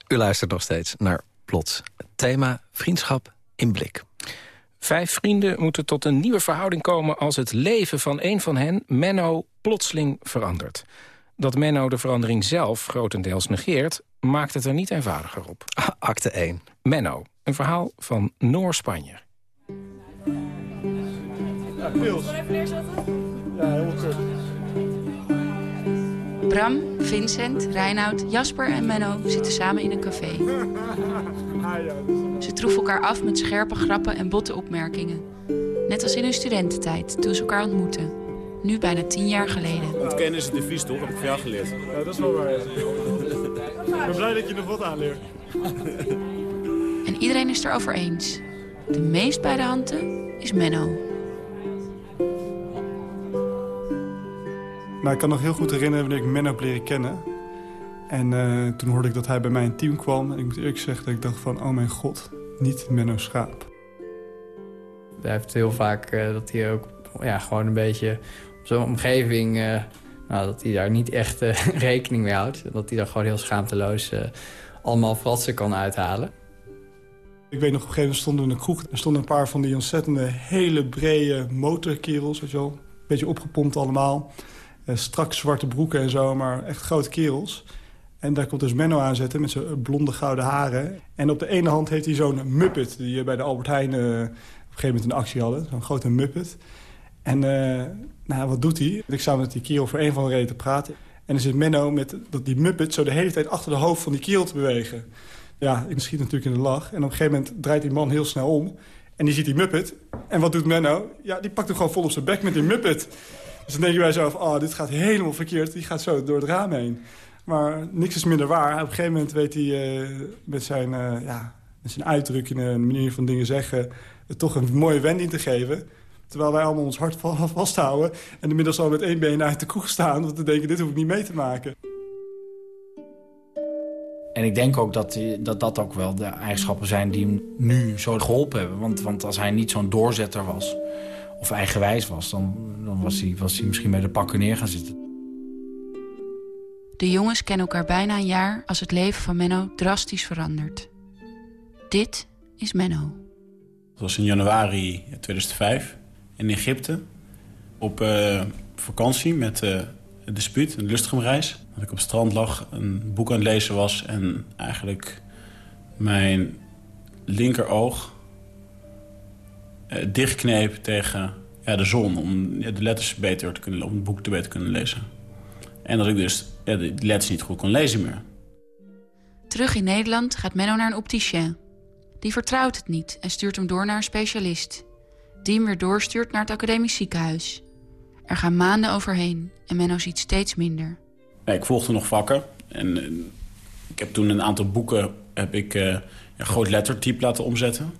U luistert nog steeds naar Plots. Het thema vriendschap in blik. Vijf vrienden moeten tot een nieuwe verhouding komen... als het leven van een van hen, Menno, plotseling verandert. Dat Menno de verandering zelf grotendeels negeert... maakt het er niet eenvoudiger op. Acte 1. Menno, een verhaal van Noor Spanje. Ja, goed. Bram, Vincent, Reinoud, Jasper en Menno zitten samen in een café. Ze troeven elkaar af met scherpe grappen en botte opmerkingen. Net als in hun studententijd, toen ze elkaar ontmoetten. Nu bijna tien jaar geleden. Ontkennen is het de vies, toch? Heb ik van jou geleerd. Ja, dat is wel waar. Ja. ik ben blij dat je nog wat aanleert. En iedereen is erover eens. De meest bij de handen is Menno. Nou, ik kan nog heel goed herinneren wanneer ik Menno heb leren kennen. En uh, toen hoorde ik dat hij bij mij in het team kwam. En ik moet eerlijk zeggen dat ik dacht van, oh mijn god, niet Menno Schaap. Hij heeft heel vaak uh, dat hij ook ja, gewoon een beetje op zo'n omgeving... Uh, nou, dat hij daar niet echt rekening mee houdt. Dat hij daar gewoon heel schaamteloos allemaal fratsen kan uithalen. Ik weet nog, op een gegeven moment stonden we in een kroeg. Er stonden een paar van die ontzettende hele brede motorkerels, weet je wel. Beetje opgepompt allemaal. Uh, strak zwarte broeken en zo, maar echt grote kerels. En daar komt dus Menno aanzetten met zijn blonde gouden haren. En op de ene hand heeft hij zo'n muppet die je bij de Albert Heijn uh, op een gegeven moment een actie hadden. Zo'n grote muppet. En nou, wat doet hij? Ik sta met die kerel voor een van de reden te praten. En dan zit Menno met dat die muppet zo de hele tijd achter de hoofd van die kerel te bewegen. Ja, ik schiet natuurlijk in de lach. En op een gegeven moment draait die man heel snel om. En die ziet die Muppet. En wat doet Menno? Ja, die pakt hem gewoon vol op zijn bek met die Muppet. Dus dan denk je bij jezelf, oh, dit gaat helemaal verkeerd. Die gaat zo door het raam heen. Maar niks is minder waar. Op een gegeven moment weet hij uh, met, zijn, uh, ja, met zijn uitdrukkingen en manier van dingen zeggen... toch een mooie wending te geven. Terwijl wij allemaal ons hart vasthouden... en inmiddels al met één been uit de kroeg staan... want we denken, dit hoef ik niet mee te maken. En ik denk ook dat, dat dat ook wel de eigenschappen zijn die hem nu zo geholpen hebben. Want, want als hij niet zo'n doorzetter was, of eigenwijs was... dan, dan was, hij, was hij misschien bij de pakken neer gaan zitten. De jongens kennen elkaar bijna een jaar als het leven van Menno drastisch verandert. Dit is Menno. Het was in januari 2005 in Egypte. Op uh, vakantie met uh, de Dispuut, een Lustgemreis. Dat ik op het strand lag, een boek aan het lezen was... en eigenlijk mijn linkeroog dichtkneep tegen ja, de zon... om ja, de letters beter te kunnen, om het boek te beter kunnen lezen. En dat ik dus ja, de letters niet goed kon lezen meer. Terug in Nederland gaat Menno naar een opticien. Die vertrouwt het niet en stuurt hem door naar een specialist. Die hem weer doorstuurt naar het academisch ziekenhuis. Er gaan maanden overheen en Menno ziet steeds minder. Ja, ik volgde nog vakken. En uh, ik heb toen een aantal boeken heb ik, uh, een groot lettertype laten omzetten.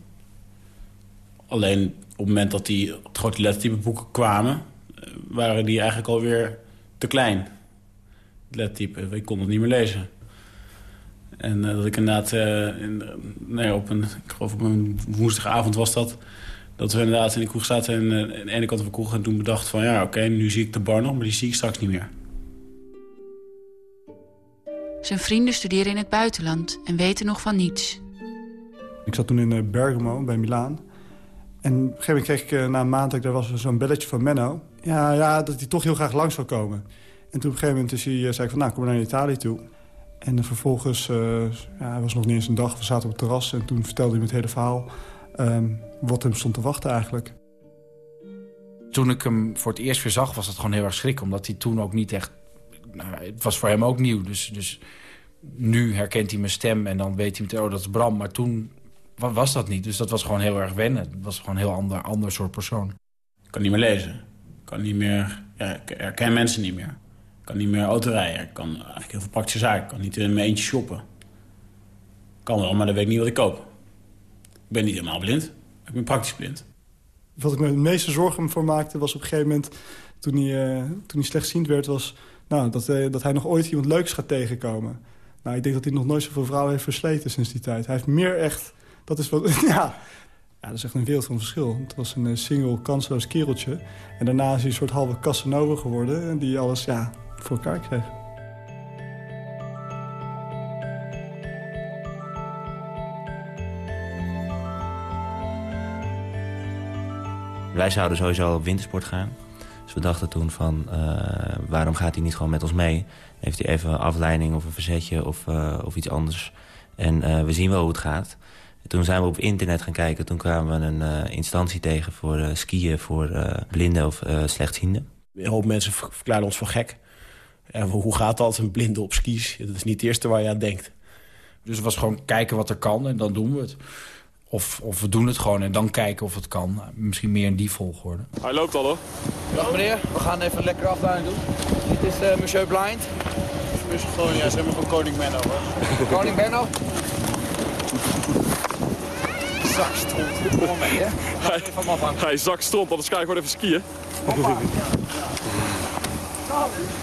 Alleen op het moment dat die grote lettertype boeken kwamen... Uh, waren die eigenlijk alweer te klein. Lettertype, ik kon het niet meer lezen. En dat ik inderdaad in, nee, op, een, ik geloof op een woensdagavond was dat... dat we inderdaad in de kroeg zaten en aan de ene kant van de kroeg... en toen bedacht van ja, oké, okay, nu zie ik de bar nog... maar die zie ik straks niet meer. Zijn vrienden studeren in het buitenland en weten nog van niets. Ik zat toen in Bergamo, bij Milaan. En op een gegeven moment kreeg ik na een maand... dat er was zo'n belletje van Menno. Ja, ja, dat hij toch heel graag langs zou komen. En toen op een gegeven moment hij, zei ik van... nou, kom maar naar Italië toe. En vervolgens, uh, ja, het was nog niet eens een dag, we zaten op het terras... en toen vertelde hij me het hele verhaal um, wat hem stond te wachten eigenlijk. Toen ik hem voor het eerst weer zag, was het gewoon heel erg schrik. Omdat hij toen ook niet echt... Nou, het was voor hem ook nieuw, dus, dus nu herkent hij mijn stem... en dan weet hij meteen, oh, dat is Bram. Maar toen was dat niet, dus dat was gewoon heel erg wennen. Het was gewoon een heel ander, ander soort persoon. Ik kan niet meer lezen. Ik kan niet meer... Ja, ik herken mensen niet meer. Ik kan niet meer auto rijden. Ik kan eigenlijk heel veel praktische zaken. Ik kan niet in mijn eentje shoppen. Ik kan wel, maar dan weet ik niet wat ik koop. Ik ben niet helemaal blind. Ik ben praktisch blind. Wat ik me het meeste zorgen voor maakte was op een gegeven moment... toen hij, uh, toen hij slechtziend werd, was nou, dat, uh, dat hij nog ooit iemand leuks gaat tegenkomen. Nou, ik denk dat hij nog nooit zoveel vrouwen heeft versleten sinds die tijd. Hij heeft meer echt... Dat is wat... ja, dat is echt een wereld van verschil. Het was een single, kansloos kereltje. En daarna is hij een soort halve Casanova geworden... die alles ja, voor elkaar kreeg. Wij zouden sowieso op wintersport gaan. Dus we dachten toen van, uh, waarom gaat hij niet gewoon met ons mee? Heeft hij even een afleiding of een verzetje of, of iets anders? En we zien wel hoe het gaat. Toen zijn we op internet gaan kijken. Toen kwamen we een instantie tegen voor skiën voor blinden of slechtzienden. Een hoop mensen verklaren ons voor gek. En hoe gaat dat, een blinde op skis? Dat is niet het eerste waar je aan denkt. Dus het was gewoon kijken wat er kan en dan doen we het. Of, of we doen het gewoon en dan kijken of het kan. Misschien meer in die volgorde. Hij loopt al hoor. Dag meneer, we gaan even een lekkere doen. Dit is uh, Monsieur Blind. Dus gewoon, ja, ze hebben gewoon Koning Benno hoor. Koning Benno? Zakstront, kom mee hè. Hij, hij zakstront, anders ga ik gewoon even skiën. Hoppa.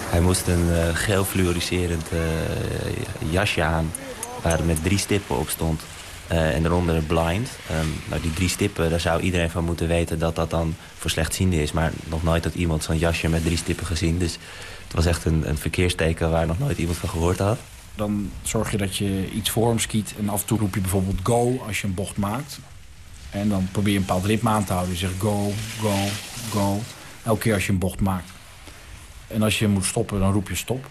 Hij moest een uh, geel fluoriserend uh, jasje aan... waar met drie stippen op stond. Uh, en daaronder blind. Um, nou, die drie stippen, daar zou iedereen van moeten weten dat dat dan voor slechtziende is. Maar nog nooit had iemand zo'n jasje met drie stippen gezien. Dus het was echt een, een verkeersteken waar nog nooit iemand van gehoord had. Dan zorg je dat je iets voor hem skiet. En af en toe roep je bijvoorbeeld go als je een bocht maakt. En dan probeer je een bepaald ritme aan te houden. Je zegt go, go, go. Elke keer als je een bocht maakt. En als je moet stoppen, dan roep je stop.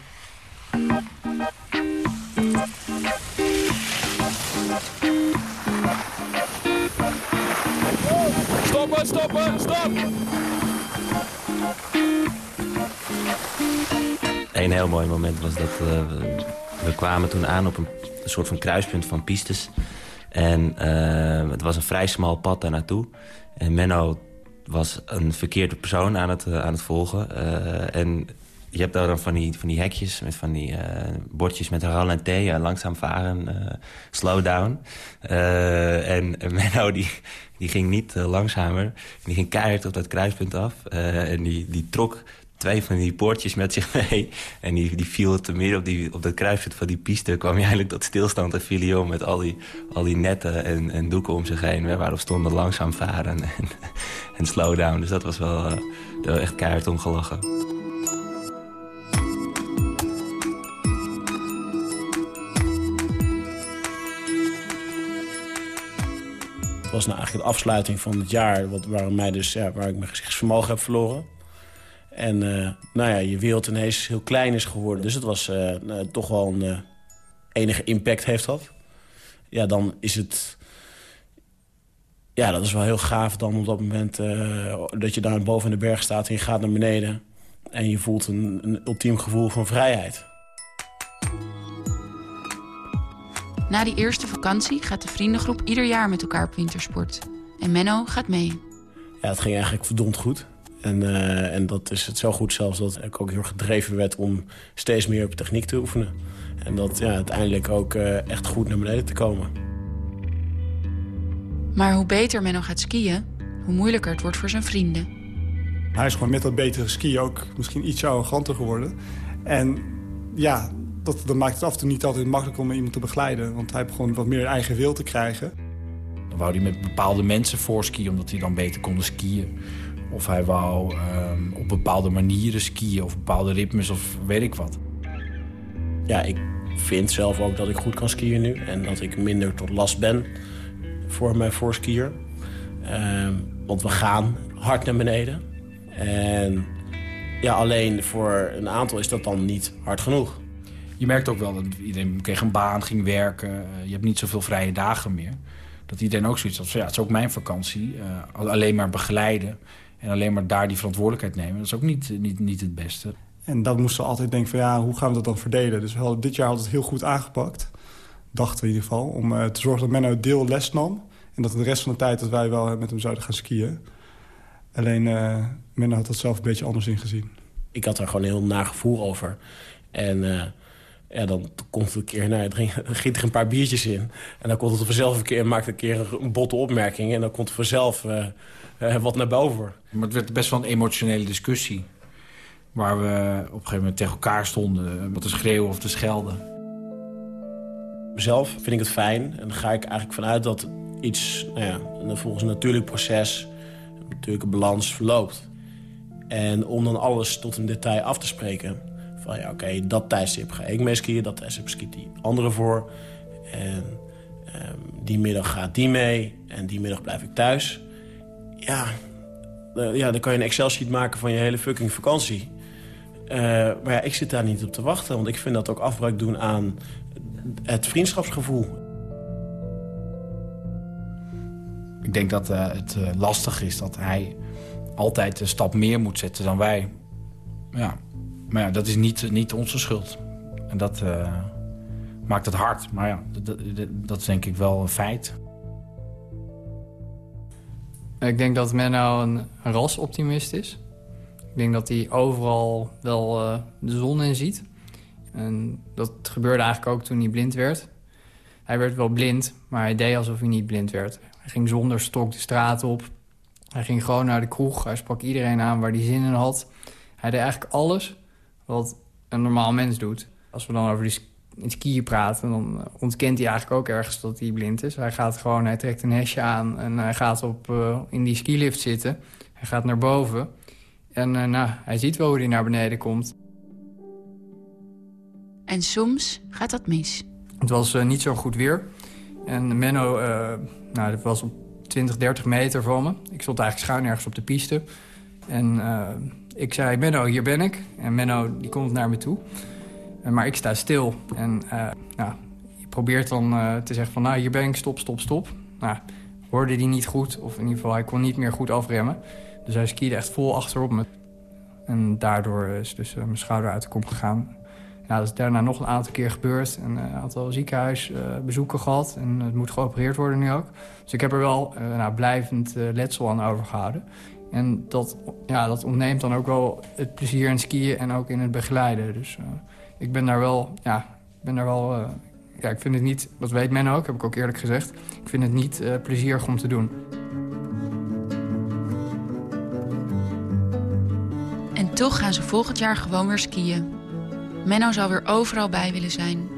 Stoppen, stoppen, stop! Een heel mooi moment was dat uh, we kwamen toen aan op een, soort van kruispunt van pistes. En uh, het was een vrij smal pad daar naartoe. En Menno was een verkeerde persoon aan het, uh, aan het volgen. Uh, en je hebt daar dan van die, van die hekjes met van die bordjes met ralenti, ja, langzaam varen, slow down. En Menno die, die ging niet langzamer, die ging keihard op dat kruispunt af. en die, die trok twee van die poortjes met zich mee. En die, die viel te midden op, die, op dat kruispunt van die piste. kwam hij eigenlijk tot stilstand en viel met al die, al die netten en, en doeken om zich heen. Waarop stonden langzaam varen en, en slow down. Dus dat was wel, wel echt keihard om gelachen. Het was nou eigenlijk de afsluiting van het jaar... Wat, waar, mij dus, ja, waar ik mijn gezichtsvermogen heb verloren. En uh, nou ja, je wereld ineens heel klein is geworden. Dus het was uh, nou, toch wel een uh, enige impact heeft dat. Ja, dan is het... Ja, dat is wel heel gaaf dan op dat moment... dat je daar boven in de berg staat en je gaat naar beneden. En je voelt een, een ultiem gevoel van vrijheid. Na die eerste vakantie gaat de vriendengroep ieder jaar met elkaar op wintersport. En Menno gaat mee. Ja, het ging eigenlijk verdomd goed. En, uh, en dat is het zo goed zelfs dat ik ook heel gedreven werd om steeds meer op techniek te oefenen. En dat ja, uiteindelijk ook uh, echt goed naar beneden te komen. Maar hoe beter Menno gaat skiën, hoe moeilijker het wordt voor zijn vrienden. Hij is gewoon met dat betere skiën ook misschien iets arroganter geworden. En ja, dat, dat maakt het af en toe niet altijd makkelijk om iemand te begeleiden. Want hij begon wat meer eigen wil te krijgen. Dan wou hij met bepaalde mensen voorskiën, omdat hij dan beter konden skiën. Of hij wou um, op bepaalde manieren skiën, of bepaalde ritmes, of weet ik wat. Ja, ik vind zelf ook dat ik goed kan skiën nu. En dat ik minder tot last ben voor mijn voorskier. Um, want we gaan hard naar beneden. En ja, alleen voor een aantal is dat dan niet hard genoeg. Je merkt ook wel dat iedereen kreeg een baan, ging werken. Je hebt niet zoveel vrije dagen meer. Dat iedereen ook zoiets had van, ja, het is ook mijn vakantie. Uh, alleen maar begeleiden en alleen maar daar die verantwoordelijkheid nemen. Dat is ook niet, niet, niet het beste. En dat moesten we altijd denken van, ja, hoe gaan we dat dan verdelen? Dus we hadden dit jaar hadden het heel goed aangepakt. Dachten we in ieder geval. Om uh, te zorgen dat Menno deel les nam. En dat de rest van de tijd dat wij wel met hem zouden gaan skiën. Alleen uh, Menno had dat zelf een beetje anders ingezien. Ik had er gewoon een heel nagevoel over. En... Uh, ja, dan komt het een keer, nou, er giet er een paar biertjes in. En dan komt het vanzelf een keer, maakt een keer een botte opmerking. En dan komt er vanzelf uh, uh, wat naar boven. Maar het werd best wel een emotionele discussie. Waar we op een gegeven moment tegen elkaar stonden. Wat te schreeuwen of te schelden. Zelf vind ik het fijn. En dan ga ik eigenlijk vanuit dat iets, nou ja, volgens een natuurlijk proces... een natuurlijke balans verloopt. En om dan alles tot een detail af te spreken van ja, oké, dat tijdstip ga ik mee skiën, dat tijdstip skiet die andere voor. En um, die middag gaat die mee en die middag blijf ik thuis. Ja, uh, ja dan kan je een Excel-sheet maken van je hele fucking vakantie. Uh, maar ja, ik zit daar niet op te wachten, want ik vind dat ook afbreuk doen aan het vriendschapsgevoel. Ik denk dat uh, het lastig is dat hij altijd een stap meer moet zetten dan wij. Ja, maar ja, dat is niet, niet onze schuld. En dat uh, maakt het hard. Maar ja, dat, is denk ik wel een feit. Ik denk dat Menno een, een rasoptimist is. Ik denk dat hij overal wel uh, de zon in ziet. En dat gebeurde eigenlijk ook toen hij blind werd. Hij werd wel blind, maar hij deed alsof hij niet blind werd. Hij ging zonder stok de straat op. Hij ging gewoon naar de kroeg. Hij sprak iedereen aan waar hij zin in had. Hij deed eigenlijk alles wat een normaal mens doet. Als we dan over die skiën praten, dan ontkent hij eigenlijk ook ergens dat hij blind is. Hij gaat gewoon, hij trekt een hesje aan en hij gaat op, uh, in die skilift zitten. Hij gaat naar boven en uh, nou, hij ziet wel hoe hij naar beneden komt. En soms gaat dat mis. Het was uh, niet zo goed weer. En Menno, nou, dat was op 20, 30 meter van me. Ik stond eigenlijk schuin ergens op de piste. En ik zei, Menno, hier ben ik. En Menno die komt naar me toe. Maar ik sta stil. En uh, nou, je probeert dan uh, te zeggen van, nou, hier ben ik, stop, stop, stop. Nou, hoorde die niet goed. Of in ieder geval, hij kon niet meer goed afremmen. Dus hij skiede echt vol achterop me. En daardoor is dus mijn schouder uit de kom gegaan. Nou, dat is daarna nog een aantal keer gebeurd. En een aantal ziekenhuisbezoeken gehad. En het moet geopereerd worden nu ook. Dus ik heb er wel nou, blijvend letsel aan overgehouden. En dat, ja, dat ontneemt dan ook wel het plezier in skiën en ook in het begeleiden. Dus uh, ik ben daar wel, ja, ben daar wel, uh, ja, ik vind het niet, dat weet men ook, heb ik ook eerlijk gezegd. Ik vind het niet uh, plezierig om te doen. En toch gaan ze volgend jaar gewoon weer skiën. Menno zal weer overal bij willen zijn.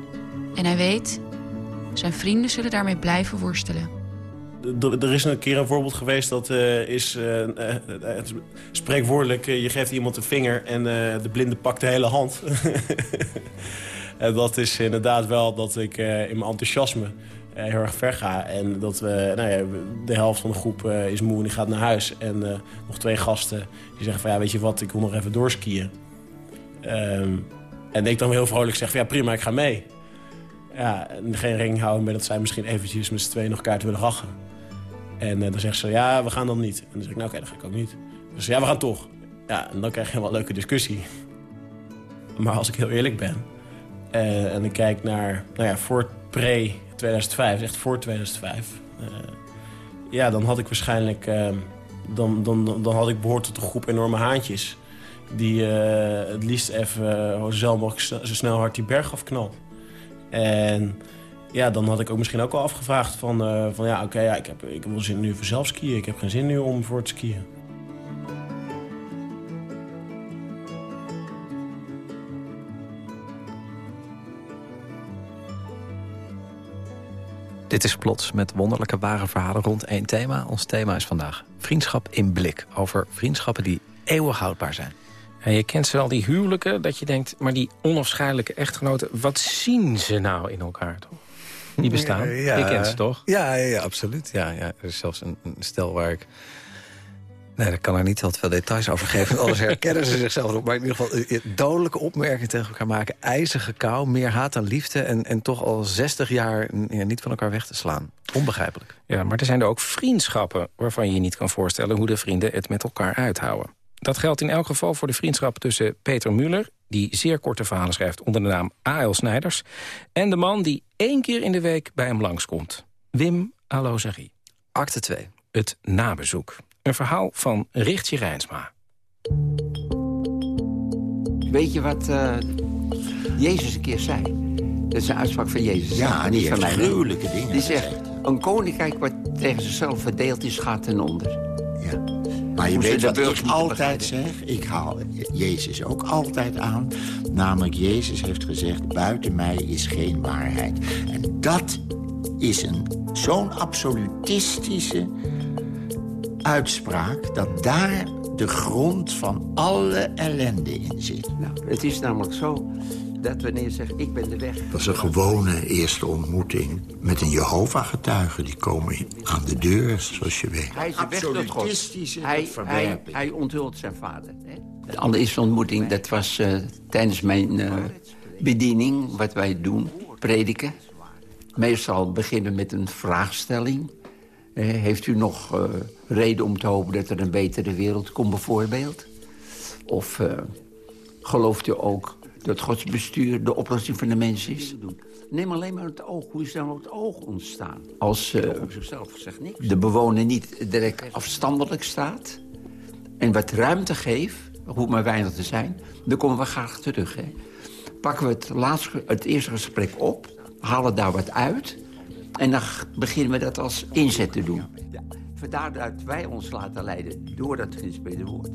En hij weet, zijn vrienden zullen daarmee blijven worstelen er is een keer een voorbeeld geweest dat uh, is uh, uh, spreekwoordelijk... je geeft iemand een vinger en de blinde pakt de hele hand. en dat is inderdaad wel dat ik in mijn enthousiasme heel erg ver ga. En dat we, nou ja, de helft van de groep is moe en die gaat naar huis. En nog twee gasten die zeggen van ja, weet je wat, ik wil nog even doorskiën. Um, en ik dan heel vrolijk zeg ja, prima, ik ga mee. Ja, en geen rekening houden met dat zij misschien eventjes met z'n tweeën nog kaart willen rachen. En uh, dan zegt ze, ja, we gaan dan niet. En dan zeg ik, nou oké, okay, dan ga ik ook niet. Dus ja, we gaan toch. Ja, en dan krijg je wel een leuke discussie. Maar als ik heel eerlijk ben... Uh, en ik kijk naar, nou ja, voor pre-2005, echt voor 2005... Uh, ja, dan had ik waarschijnlijk... dan, dan, dan had ik behoord tot een groep enorme haantjes... die het liefst even zo zo snel hard die berg afknalt. En ja, dan had ik ook misschien ook al afgevraagd van, uh, van ja, oké, ja, ik, heb, ik wil zin nu voor zelf skiën. Ik heb geen zin nu om voor te skiën. Dit is Plots met wonderlijke ware verhalen rond één thema. Ons thema is vandaag vriendschap in blik. Over vriendschappen die eeuwig houdbaar zijn. En je kent wel die huwelijken dat je denkt... maar die onafscheidelijke echtgenoten, wat zien ze nou in elkaar toch? Die bestaan. Ja, je kent ze toch? Ja, ja, ja absoluut. Ja, ja. Er is zelfs een, een stel waar ik... Nee, daar kan er niet heel veel details over geven. Alles herkennen ze zichzelf op. Maar in ieder geval eh, dodelijke opmerkingen tegen elkaar maken. IJzige kou, meer haat dan liefde. En, en toch al 60 jaar ja, niet van elkaar weg te slaan. Onbegrijpelijk. Ja, maar er zijn er ook vriendschappen... waarvan je je niet kan voorstellen hoe de vrienden het met elkaar uithouden. Dat geldt in elk geval voor de vriendschap tussen Peter Muller... die zeer korte verhalen schrijft onder de naam A.L. Snijders... en de man die één keer in de week bij hem langskomt. Wim Alozari. Acte 2. Het nabezoek. Een verhaal van Richtje Rijnsma. Weet je wat uh, Jezus een keer zei? Dat is een uitspraak van Jezus. Ja, die heeft van gruwelijke dingen Die zegt, een koninkrijk wat tegen zichzelf verdeeld is, gaat ten onder. Ja. Maar je weet wat ik altijd zeg, ik haal Jezus ook altijd aan. Namelijk, Jezus heeft gezegd, buiten mij is geen waarheid. En dat is zo'n absolutistische uitspraak... dat daar de grond van alle ellende in zit. Nou, het is namelijk zo dat wanneer zegt, ik ben de weg... Dat was een gewone eerste ontmoeting met een Jehovah-getuige. Die komen aan de deur, zoals je weet. Hij is de weg tot God. Hij, hij, hij, onthult zijn vader. Hè? De allereerste ontmoeting, dat was uh, tijdens mijn uh, bediening, wat wij doen, prediken. Meestal beginnen met een vraagstelling. Uh, heeft u nog reden om te hopen dat er een betere wereld komt, bijvoorbeeld? Of gelooft u ook dat Gods bestuur de oplossing van de mens is. Neem alleen maar het oog. Hoe is dan het oog ontstaan? Als uh, de bewoner niet direct afstandelijk staat... en wat ruimte geeft, hoe maar weinig te zijn... dan komen we graag terug. Hè? Pakken we het, laatste, het eerste gesprek op, halen daar wat uit... en dan beginnen we dat als inzet te doen. Vandaar dat wij ons laten leiden door dat geïnspireerde woord.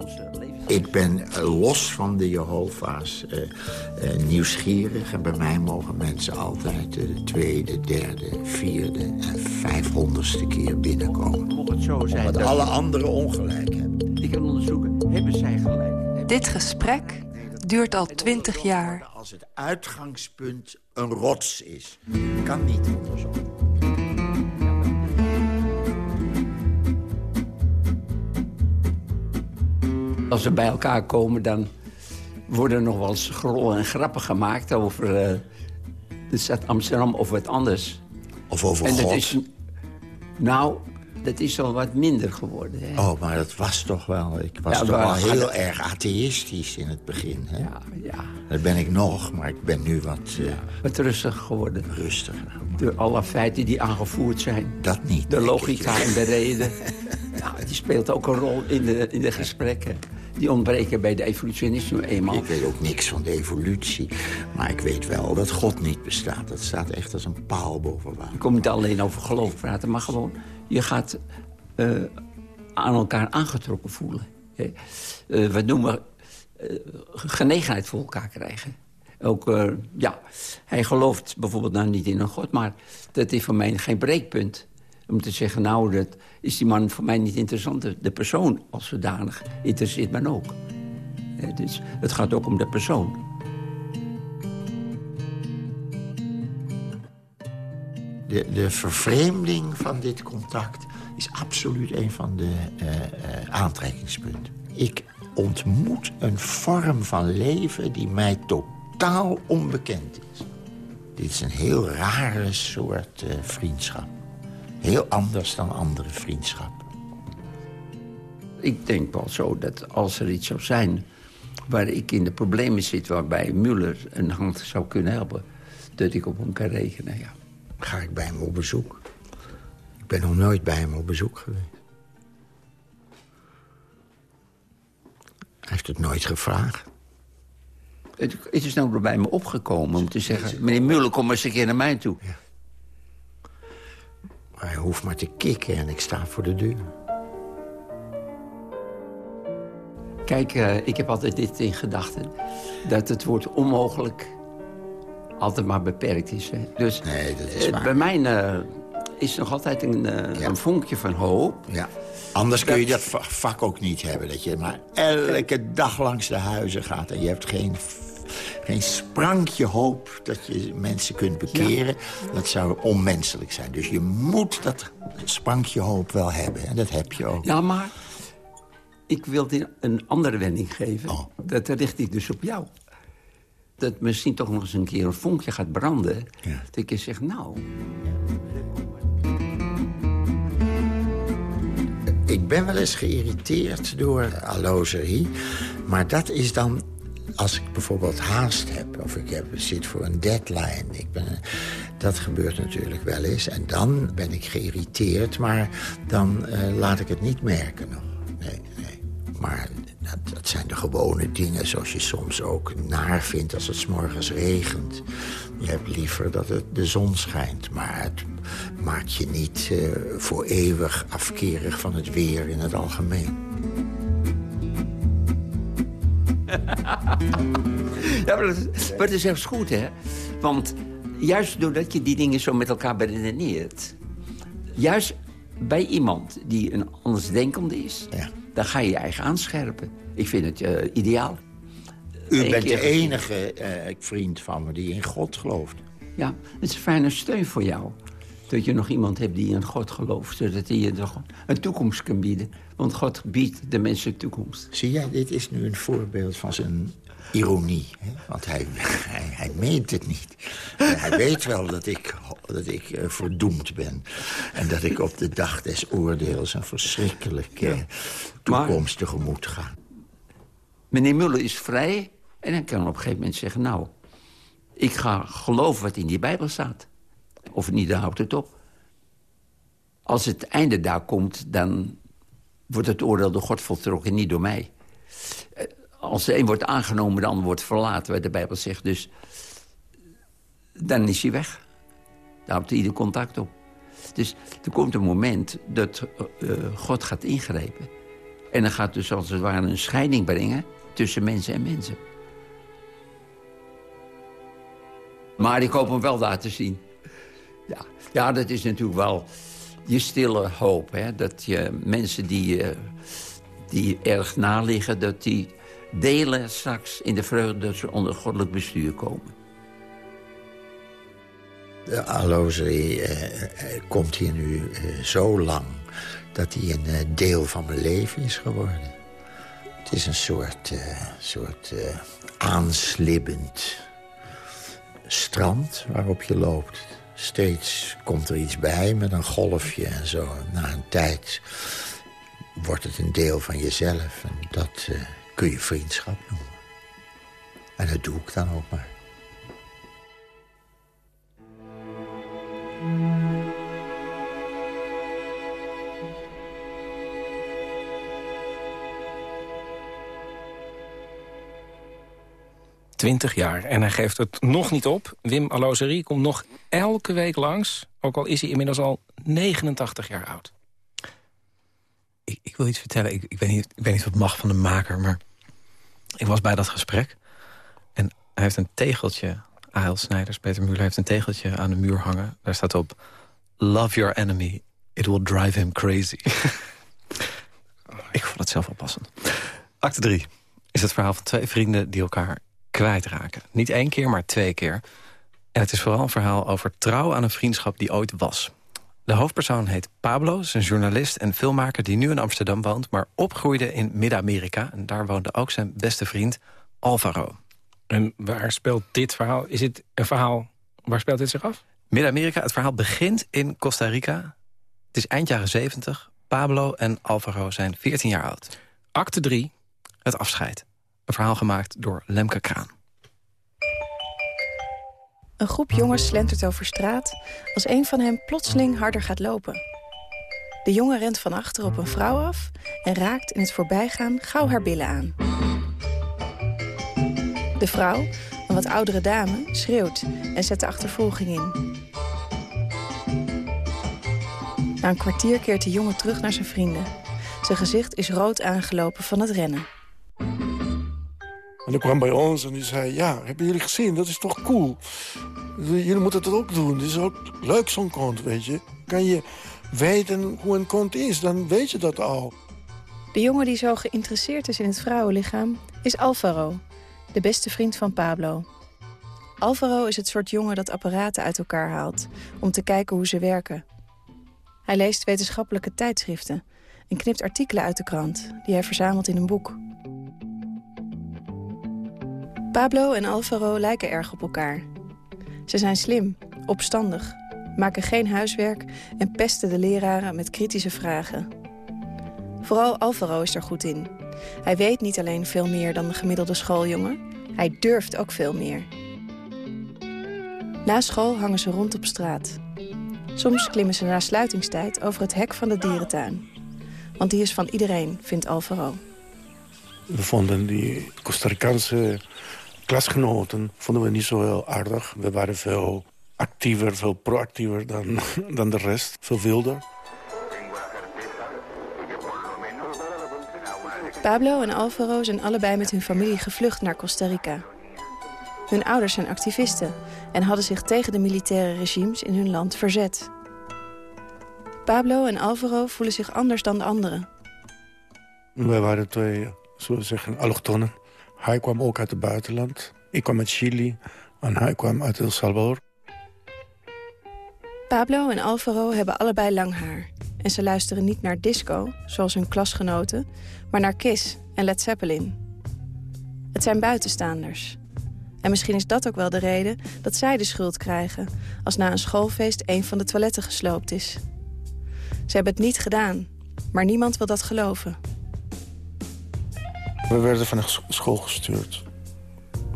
Onze Ik ben uh, los van de Jehovah's uh, uh, nieuwsgierig. En bij mij mogen mensen altijd de tweede, derde, vierde en vijfhonderdste keer binnenkomen. Mocht het zo zijn Omdat alle anderen ongelijk hebben. Ik kan onderzoeken, hebben zij gelijk? Dit gesprek duurt al twintig jaar. Als het uitgangspunt een rots is, kan niet onderzoeken. Als we bij elkaar komen, dan worden er nog wel eens grollen en grappen gemaakt... over uh, de stad Amsterdam of wat anders. Of over en God. Is, nou, Dat is al wat minder geworden. Hè? Oh, maar dat was toch wel... Ik was Ja, toch wel heel erg atheïstisch in het begin. Hè? Ja, ja. Dat ben ik nog, maar ik ben nu wat... eh, Wat rustiger geworden. Rustiger. Door alle feiten die aangevoerd zijn. Dat niet. De logica en de reden. Ja, die speelt ook een rol in de, in de gesprekken. Die ontbreken bij de evolutionisten nu eenmaal. Ik weet ook niks van de evolutie. Maar ik weet wel dat God niet bestaat. Dat staat echt als een paal boven water. Je komt niet alleen over geloof praten, maar gewoon... je gaat eh, aan elkaar aangetrokken voelen. Hè. Eh, wat noemen we eh, genegenheid voor elkaar krijgen. Ook, ja, hij gelooft bijvoorbeeld nou niet in een god... maar dat is voor mij geen breekpunt. Om te zeggen, nou, dat is die man voor mij niet interessant. De- persoon als zodanig interesseert me ook. Dus het gaat ook om de persoon. De, de vervreemding van dit contact is absoluut een van de eh, eh, aantrekkingspunten. Ik ontmoet een vorm van leven die mij totaal onbekend is. Dit is een heel rare soort eh, vriendschap. Heel anders dan andere vriendschappen. Ik denk wel zo dat als er iets zou zijn... waar ik in de problemen zit waarbij Muller een hand zou kunnen helpen... dat ik op hem kan rekenen, ja. Ga ik bij hem op bezoek? Ik ben nog nooit bij hem op bezoek geweest. Hij heeft het nooit gevraagd. Het, het is nou bij me opgekomen om te zeggen... meneer Muller, kom eens een keer naar mij toe. Maar hij hoeft maar te kikken en ik sta voor de deur. Kijk, eh, ik heb altijd dit in gedachten. Dat het woord onmogelijk altijd maar beperkt is. Hè. Dus Nee, dat is eh, waar. bij mij eh, is nog altijd een, eh, een vonkje van hoop. Ja. Anders kun je dat va- vak ook niet hebben. Dat je maar elke dag langs de huizen gaat... en je hebt geen, geen sprankje hoop dat je mensen kunt bekeren. Dat zou onmenselijk zijn. Dus je moet dat sprankje hoop wel hebben. En dat heb je ook. Ja, maar ik wil dit een andere wending geven. Oh. Dat richt ik dus op jou. Dat misschien toch nog eens een keer een vonkje gaat branden. Dat ik eens zeg, nou... Ik ben wel eens geïrriteerd door allozerie. Maar dat is dan als ik bijvoorbeeld haast heb... of ik heb, zit voor een deadline. Ik ben, dat gebeurt natuurlijk wel eens. En dan ben ik geïrriteerd, maar dan eh, laat ik het niet merken nog. Nee, nee. Maar dat, zijn de gewone dingen zoals je soms ook naar vindt... als het 's morgens regent. Je hebt liever dat het de zon schijnt, maar het maakt je niet eh, voor eeuwig afkerig van het weer in het algemeen. Ja, maar dat, is- maar dat is echt goed, hè? Want juist doordat je die dingen zo met elkaar beredeneert... juist bij iemand die een andersdenkende is... dan ga je je eigen aanscherpen. Ik vind het eh, ideaal. U Eén bent de enige eh, vriend van me die in God gelooft. Ja, het is een fijne steun voor jou. Dat je nog iemand hebt die in God gelooft. Zodat hij je een toekomst kan bieden. Want God biedt de mensen toekomst. Zie jij, dit is nu een voorbeeld van zijn ironie. Hè? Want hij, hij, hij meent het niet. hij weet wel dat ik, dat ik eh, verdoemd ben. En dat ik op de dag des oordeels een verschrikkelijke toekomst tegemoet ga. Meneer Muller is vrij en hij kan op een gegeven moment zeggen... nou, ik ga geloven wat in die Bijbel staat. Of niet, dan houdt het op. Als het einde daar komt, dan wordt het oordeel door God voltrokken, niet door mij. Eh, Als de een wordt aangenomen, de ander wordt verlaten, wat de Bijbel zegt. Dus dan is hij weg. Dan houdt ieder contact op. Dus er komt een moment dat eh, God gaat ingrijpen. En dan gaat dus als het ware een scheiding brengen tussen mensen en mensen. Maar ik hoop hem wel daar te zien. Ja, ja dat is natuurlijk wel je stille hoop. Hè? Dat je mensen die, eh, die erg naliggen... dat die delen straks in de vreugde dat ze onder goddelijk bestuur komen. De allozerie eh, eh, komt hier nu zo lang... dat hij een deel van mijn leven is geworden. Het is een soort, soort aanslibbend strand waarop je loopt. Steeds komt er iets bij met een golfje en zo. Na een tijd wordt het een deel van jezelf. En dat uh, kun je vriendschap noemen. En dat doe ik dan ook maar. Twintig jaar. En hij geeft het nog niet op. Wim Aloserie komt nog elke week langs. Ook al is hij inmiddels al 89 jaar oud. Ik, ik wil iets vertellen. Ik, ik, weet niet, ik weet niet wat mag van de maker, maar... Ik was bij dat gesprek. En hij heeft een tegeltje... A.L. Snijders, Peter Muller heeft een tegeltje aan de muur hangen. Daar staat op... Love your enemy. It will drive him crazy. ik vond het zelf wel passend. Acte 3 is het verhaal van twee vrienden die elkaar kwijtraken. Niet één keer, maar twee keer. En het is vooral een verhaal over trouw aan een vriendschap die ooit was. De hoofdpersoon heet Pablo, is een journalist en filmmaker... die nu in Amsterdam woont, maar opgroeide in Midden-Amerika. En daar woonde ook zijn beste vriend Alvaro. En waar speelt dit verhaal? Is het een verhaal... Waar speelt dit zich af? Midden-Amerika, het verhaal begint in Costa Rica. Het is eind jaren 70. Pablo en Alvaro zijn 14 jaar oud. Acte 3. Het afscheid. Een verhaal gemaakt door Lemke Kraan. Een groep jongens slentert over straat als een van hen plotseling harder gaat lopen. De jongen rent van achter op een vrouw af en raakt in het voorbijgaan gauw haar billen aan. De vrouw, een wat oudere dame, schreeuwt en zet de achtervolging in. Na een kwartier keert de jongen terug naar zijn vrienden. Zijn gezicht is rood aangelopen van het rennen. En hij kwam bij ons en die zei... ja, hebben jullie gezien? Dat is toch cool? Jullie moeten het ook doen. Het is ook leuk, zo'n kont, weet je. Kan je weten hoe een kont is, dan weet je dat al. De jongen die zo geïnteresseerd is in het vrouwenlichaam... is Alvaro, de beste vriend van Pablo. Alvaro is het soort jongen dat apparaten uit elkaar haalt... om te kijken hoe ze werken. Hij leest wetenschappelijke tijdschriften... en knipt artikelen uit de krant, die hij verzamelt in een boek. Pablo en Alvaro lijken erg op elkaar. Ze zijn slim, opstandig, maken geen huiswerk... en pesten de leraren met kritische vragen. Vooral Alvaro is er goed in. Hij weet niet alleen veel meer dan de gemiddelde schooljongen... hij durft ook veel meer. Na school hangen ze rond op straat. Soms klimmen ze na sluitingstijd over het hek van de dierentuin. Want die is van iedereen, vindt Alvaro. We vonden die Costa Ricaanse klasgenoten vonden we niet zo heel aardig. We waren veel actiever, veel proactiever dan, dan de rest. Veel wilder. Pablo en Alvaro zijn allebei met hun familie gevlucht naar Costa Rica. Hun ouders zijn activisten en hadden zich tegen de militaire regimes in hun land verzet. Pablo en Alvaro voelen zich anders dan de anderen. Wij waren twee, zullen we zeggen, allochtonen. Hij kwam ook uit het buitenland. Ik kwam uit Chili en hij kwam uit El Salvador. Pablo en Alvaro hebben allebei lang haar. En ze luisteren niet naar disco, zoals hun klasgenoten... maar naar Kiss en Led Zeppelin. Het zijn buitenstaanders. En misschien is dat ook wel de reden dat zij de schuld krijgen... als na een schoolfeest een van de toiletten gesloopt is. Ze hebben het niet gedaan, maar niemand wil dat geloven. We werden van de school gestuurd.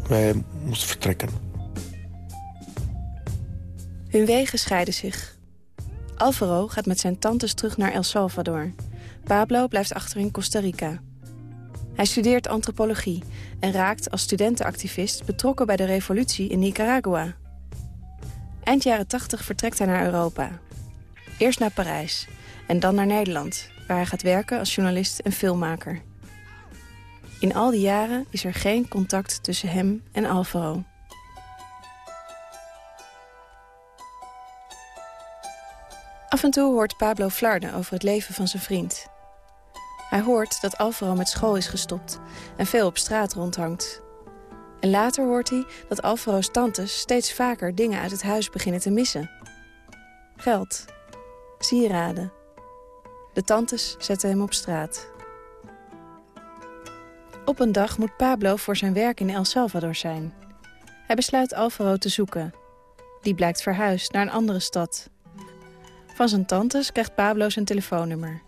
Wij moesten vertrekken. Hun wegen scheiden zich. Alvaro gaat met zijn tantes terug naar El Salvador. Pablo blijft achter in Costa Rica. Hij studeert antropologie en raakt als studentenactivist betrokken bij de revolutie in Nicaragua. Eind jaren 80 vertrekt hij naar Europa. Eerst naar Parijs en dan naar Nederland, waar hij gaat werken als journalist en filmmaker. In al die jaren is er geen contact tussen hem en Alvaro. Af en toe hoort Pablo flarden over het leven van zijn vriend. Hij hoort dat Alvaro met school is gestopt en veel op straat rondhangt. En later hoort hij dat Alvaro's tantes steeds vaker dingen uit het huis beginnen te missen. Geld, sieraden. De tantes zetten hem op straat. Op een dag moet Pablo voor zijn werk in El Salvador zijn. Hij besluit Alvaro te zoeken. Die blijkt verhuisd naar een andere stad. Van zijn tantes krijgt Pablo zijn telefoonnummer.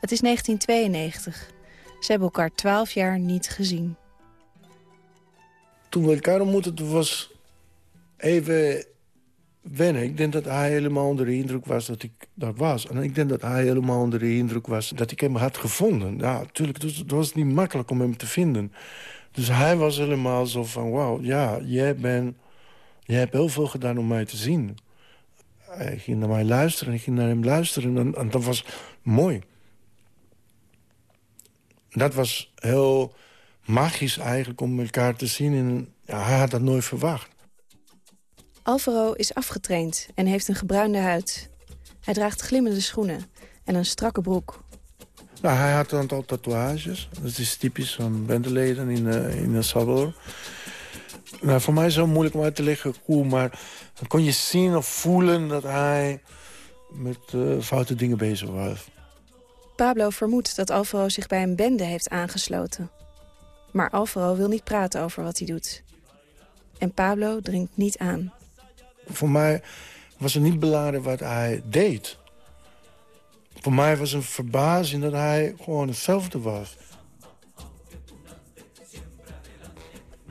Het is 1992. Ze hebben elkaar twaalf jaar niet gezien. Toen we elkaar ontmoetten, was even wennen. Ik denk dat hij helemaal onder de indruk was dat ik daar was. En ik denk dat hij helemaal onder de indruk was dat ik hem had gevonden. Ja, natuurlijk, het was niet makkelijk om hem te vinden. Dus hij was helemaal zo van, wauw, ja, jij, bent, jij hebt heel veel gedaan om mij te zien. Hij ging naar mij luisteren, ik ging naar hem luisteren en, en dat was mooi. Dat was heel magisch eigenlijk om elkaar te zien. En ja, hij had dat nooit verwacht. Alvaro is afgetraind en heeft een gebruinde huid. Hij draagt glimmende schoenen en een strakke broek. Nou, hij had een aantal tatoeages. Dat is typisch van bendeleden in, uh, in El Salvador. Nou, voor mij is het zo moeilijk om uit te leggen hoe, maar dan kon je zien of voelen dat hij met uh, foute dingen bezig was. Pablo vermoedt dat Alvaro zich bij een bende heeft aangesloten. Maar Alvaro wil niet praten over wat hij doet. En Pablo dringt niet aan. Voor mij was het niet belangrijk wat hij deed. Voor mij was een verbazing dat hij gewoon hetzelfde was.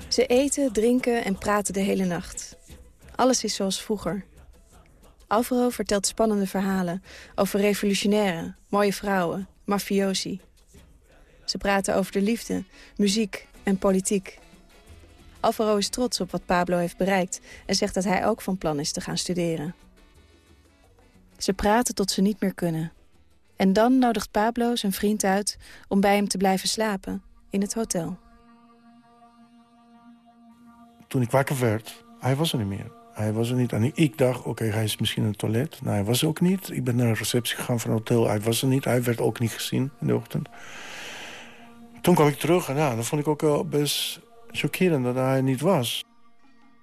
Ze eten, drinken en praten de hele nacht. Alles is zoals vroeger. Alvaro vertelt spannende verhalen over revolutionairen, mooie vrouwen, mafiosi. Ze praten over de liefde, muziek en politiek. Alvaro is trots op wat Pablo heeft bereikt... en zegt dat hij ook van plan is te gaan studeren. Ze praten tot ze niet meer kunnen. En dan nodigt Pablo zijn vriend uit om bij hem te blijven slapen in het hotel. Toen ik wakker werd, hij was er niet meer. Hij was er niet. En ik dacht, oké, hij is misschien in het toilet. Nou, hij was er ook niet. Ik ben naar de receptie gegaan van het hotel. Hij was er niet. Hij werd ook niet gezien in de ochtend. Toen kwam ik terug en ja, dat vond ik ook wel best chockerend dat hij niet was.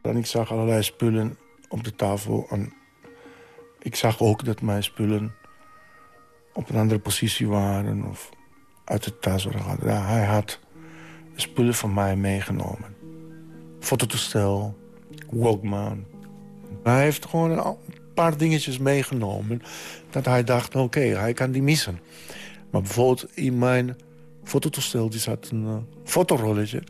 En ik zag allerlei spullen op de tafel. En ik zag ook dat mijn spullen op een andere positie waren... of uit de tas waren gehad. Hij had spullen van mij meegenomen. Fototoestel, Walkman. Hij heeft gewoon een paar dingetjes meegenomen... dat hij dacht, oké, hij kan die missen. Maar bijvoorbeeld in mijn fototoestel die zat een uh, fotorolletje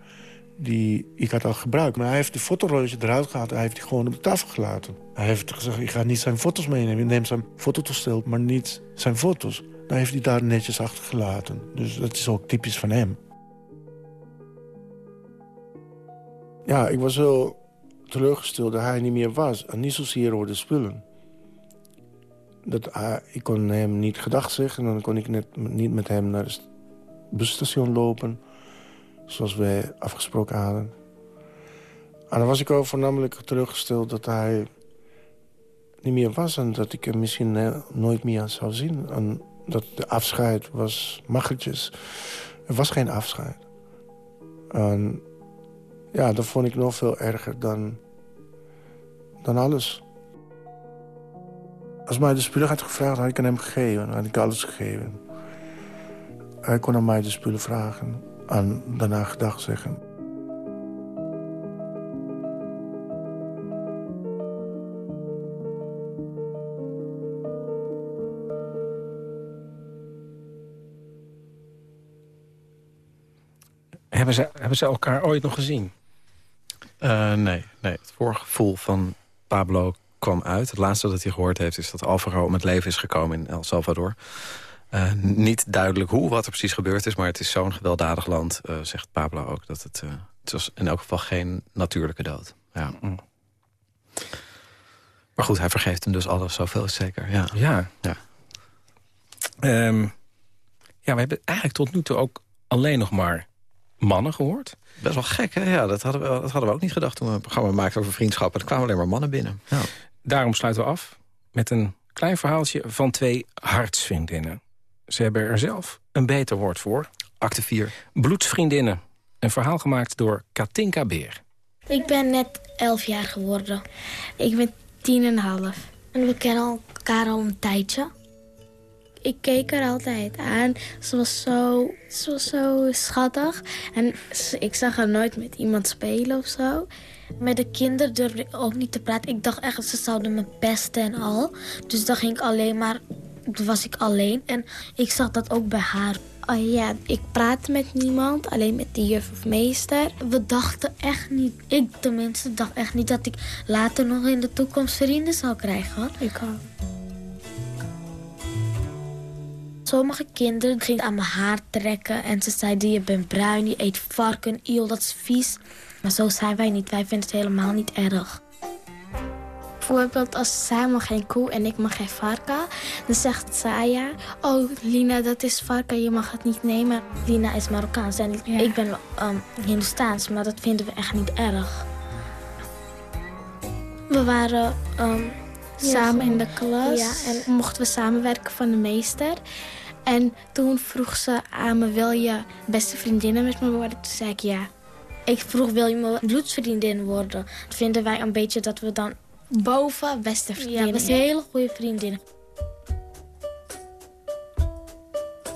die ik had al gebruikt. Maar hij heeft de fotorolletje eruit gehaald. Hij heeft die gewoon op de tafel gelaten. Hij heeft gezegd, ik ga niet zijn foto's meenemen. Ik neem zijn fototoestel, maar niet zijn foto's. Dan heeft hij daar netjes achtergelaten. Dus dat is ook typisch van hem. Ja, ik was heel teleurgesteld dat hij niet meer was. En niet zozeer over de spullen. Dat, hij, ik kon hem niet gedag zeggen. En dan kon ik net, niet met hem naar het busstation lopen zoals wij afgesproken hadden. En dan was ik ook voornamelijk teruggesteld dat hij niet meer was... en dat ik hem misschien nooit meer zou zien. En dat de afscheid was magertjes. Er was geen afscheid. En ja, dat vond ik nog veel erger dan, dan alles. Als mij de spullen had gevraagd, had ik aan hem gegeven. had ik alles gegeven. Hij kon aan mij de spullen vragen aan daarna gedag zeggen. Hebben ze, hebben ze elkaar ooit nog gezien? Uh, nee, nee, het voorgevoel van Pablo kwam uit. Het laatste dat hij gehoord heeft is dat Alvaro om het leven is gekomen in El Salvador. Uh, niet duidelijk hoe, wat er precies gebeurd is... maar het is zo'n gewelddadig land, uh, zegt Pablo ook... dat het, uh, het was in elk geval geen natuurlijke dood. Ja. Mm. Maar goed, hij vergeeft hem dus alles, zoveel is zeker. Ja. Ja. Ja. Um, ja, we hebben eigenlijk tot nu toe ook alleen nog maar mannen gehoord. Best wel gek, hè? Ja, dat hadden, we, dat hadden we ook niet gedacht toen we een programma maakten over vriendschappen. Er kwamen alleen maar mannen binnen. Ja. Daarom sluiten we af met een klein verhaaltje van twee hartsvriendinnen. Ze hebben er zelf een beter woord voor. Acte 4. Bloedsvriendinnen. Een verhaal gemaakt door Katinka Beer. Ik ben net 11 jaar geworden. Ik ben tien en half. En we kennen elkaar al een tijdje. ik keek er altijd aan. Ze was zo, ze was zo schattig. En ik zag haar nooit met iemand spelen of zo. Met de kinderen durfde ik ook niet te praten. Ik dacht echt, ze zouden me pesten en al. Dus dan ging ik alleen maar... Toen was ik alleen. En ik zag dat ook bij haar. Oh ja, ik praatte met niemand, alleen met de juf of meester. We dachten echt niet, ik tenminste dacht echt niet dat ik later nog in de toekomst vrienden zou krijgen. Ik ook. Sommige kinderen gingen aan mijn haar trekken en ze zeiden je bent bruin, je eet varken, eel, dat is vies. Maar zo zijn wij niet, wij vinden het helemaal niet erg. Bijvoorbeeld als zij mag geen koe en ik mag geen varken, dan zegt Saya, oh Lina dat is varken, je mag het niet nemen. Lina is Marokkaans en ik ben um, Hindoestaans, maar dat vinden we echt niet erg. We waren um, samen in de klas ja, en mochten we samenwerken van de meester. En toen vroeg ze aan me, wil je beste vriendinnen met me worden? Toen zei ik ja. Ik vroeg, wil je mijn bloedsvriendin worden? Dat vinden wij een beetje dat we dan boven beste vriendinnen. Ja, we zijn hele goede vriendinnen.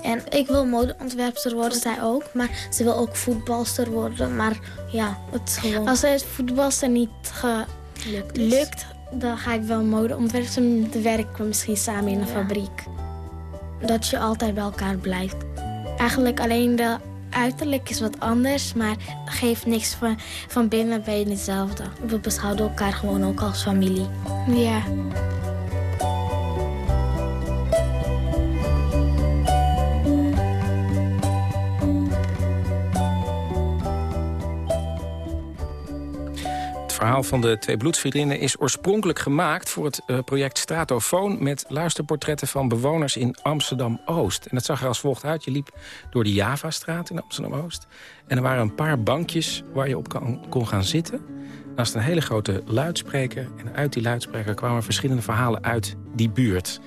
En ik wil modeontwerpster worden, zij ook. Maar ze wil ook voetbalster worden. Maar ja, het is gewoon... Als het voetbalster niet gelukt lukt, dan ga ik wel modeontwerpster. Dan werken we misschien samen in een fabriek dat je altijd bij elkaar blijft. Eigenlijk alleen de uiterlijk is wat anders, maar geeft niks van, van binnen bij hetzelfde. We beschouwen elkaar gewoon ook als familie. Ja. Verhaal van de twee bloedsvriendinnen is oorspronkelijk gemaakt... voor het uh, project Stratofoon met luisterportretten van bewoners in Amsterdam-Oost. En dat zag er als volgt uit. Je liep door de Javastraat in Amsterdam-Oost. En er waren een paar bankjes waar je op kon gaan zitten. Naast een hele grote luidspreker. En uit die luidspreker kwamen verschillende verhalen uit die buurt.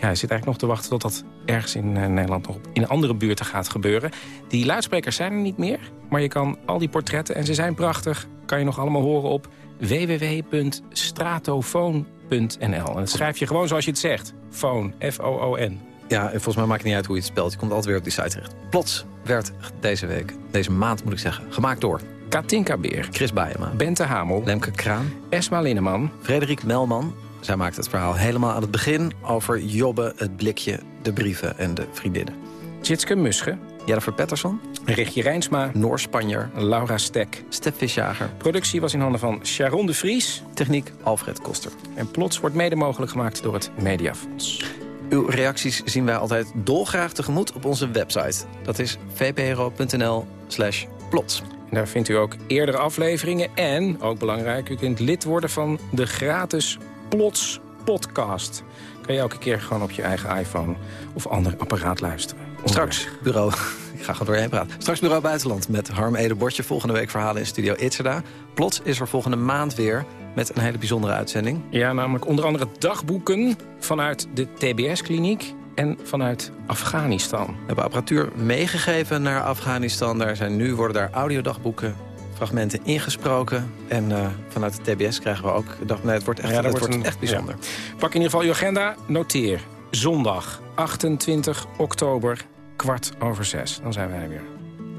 Ja, je zit eigenlijk nog te wachten tot dat ergens in uh, Nederland nog in andere buurten gaat gebeuren. Die luidsprekers zijn er niet meer, maar je kan al die portretten, en ze zijn prachtig, kan je nog allemaal horen op www.stratofoon.nl. En dat schrijf je gewoon zoals je het zegt. Phone, F-O-O-N. Ja, en volgens mij maakt het niet uit hoe je het spelt. Je komt altijd weer op die site terecht. Plots werd deze week, deze maand moet ik zeggen, gemaakt door... Katinka Beer. Chris Baiema. Bente Hamel. Lemke Kraan. Esma Linneman. Frederik Melman. Zij maakt het verhaal helemaal aan het begin over Jobbe, het blikje, de brieven en de vriendinnen. Tjitske Musche. Jennifer Patterson. Richtje Rijnsma. Noor Spanjer. Laura Stek. Stef Visjager. Productie was in handen van Sharon de Vries. Techniek Alfred Koster. En Plots wordt mede mogelijk gemaakt door het Mediafonds. Uw reacties zien wij altijd dolgraag tegemoet op onze website. Dat is vpro.nl slash plots. En daar vindt u ook eerdere afleveringen en, ook belangrijk... u kunt lid worden van de gratis Plots podcast. Kan je elke keer gewoon op je eigen iPhone of ander apparaat luisteren. Straks bureau, ik ga gewoon doorheen praten. Straks bureau buitenland met Harm Edebordje. Volgende week verhalen in studio Itzerda. Plots is er volgende maand weer met een hele bijzondere uitzending. Ja, namelijk onder andere dagboeken vanuit de TBS-kliniek en vanuit Afghanistan. We hebben apparatuur meegegeven naar Afghanistan. Daar zijn nu worden daar audiodagboeken fragmenten ingesproken. En uh, vanuit de TBS krijgen we ook... Dacht, nee, het wordt echt, ja, het wordt, echt bijzonder. Pak in ieder geval je agenda, noteer. Zondag 28 oktober, kwart over zes. Dan zijn wij weer.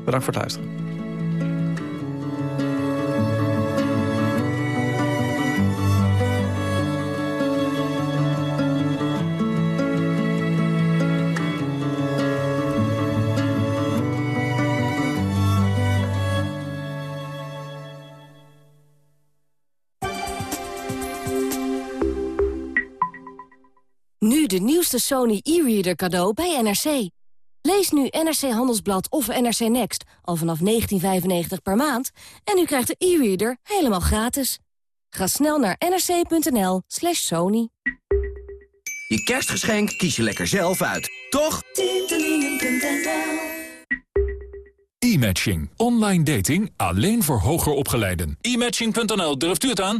Bedankt voor het luisteren. Nieuwste Sony e-reader cadeau bij NRC. Lees nu NRC Handelsblad of NRC Next al vanaf 19,95 per maand... en u krijgt de e-reader helemaal gratis. Ga snel naar nrc.nl slash sony. Je kerstgeschenk kies je lekker zelf uit, toch? E-matching. Online dating alleen voor hoger opgeleiden. E-matching.nl, durft u het aan?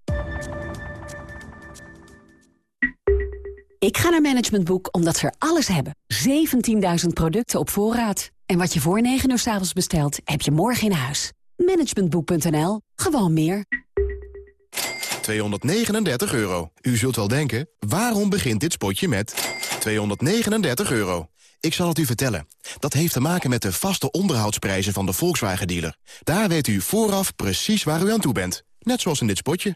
Ik ga naar Management Boek omdat ze er alles hebben. 17.000 producten op voorraad. En wat je voor 9 uur s avonds bestelt, heb je morgen in huis. Managementboek.nl. Gewoon meer. 239 euro. U zult wel denken, waarom begint dit spotje met 239 euro? Ik zal het u vertellen. Dat heeft te maken met de vaste onderhoudsprijzen van de Volkswagen-dealer. Daar weet u vooraf precies waar u aan toe bent. Net zoals in dit spotje.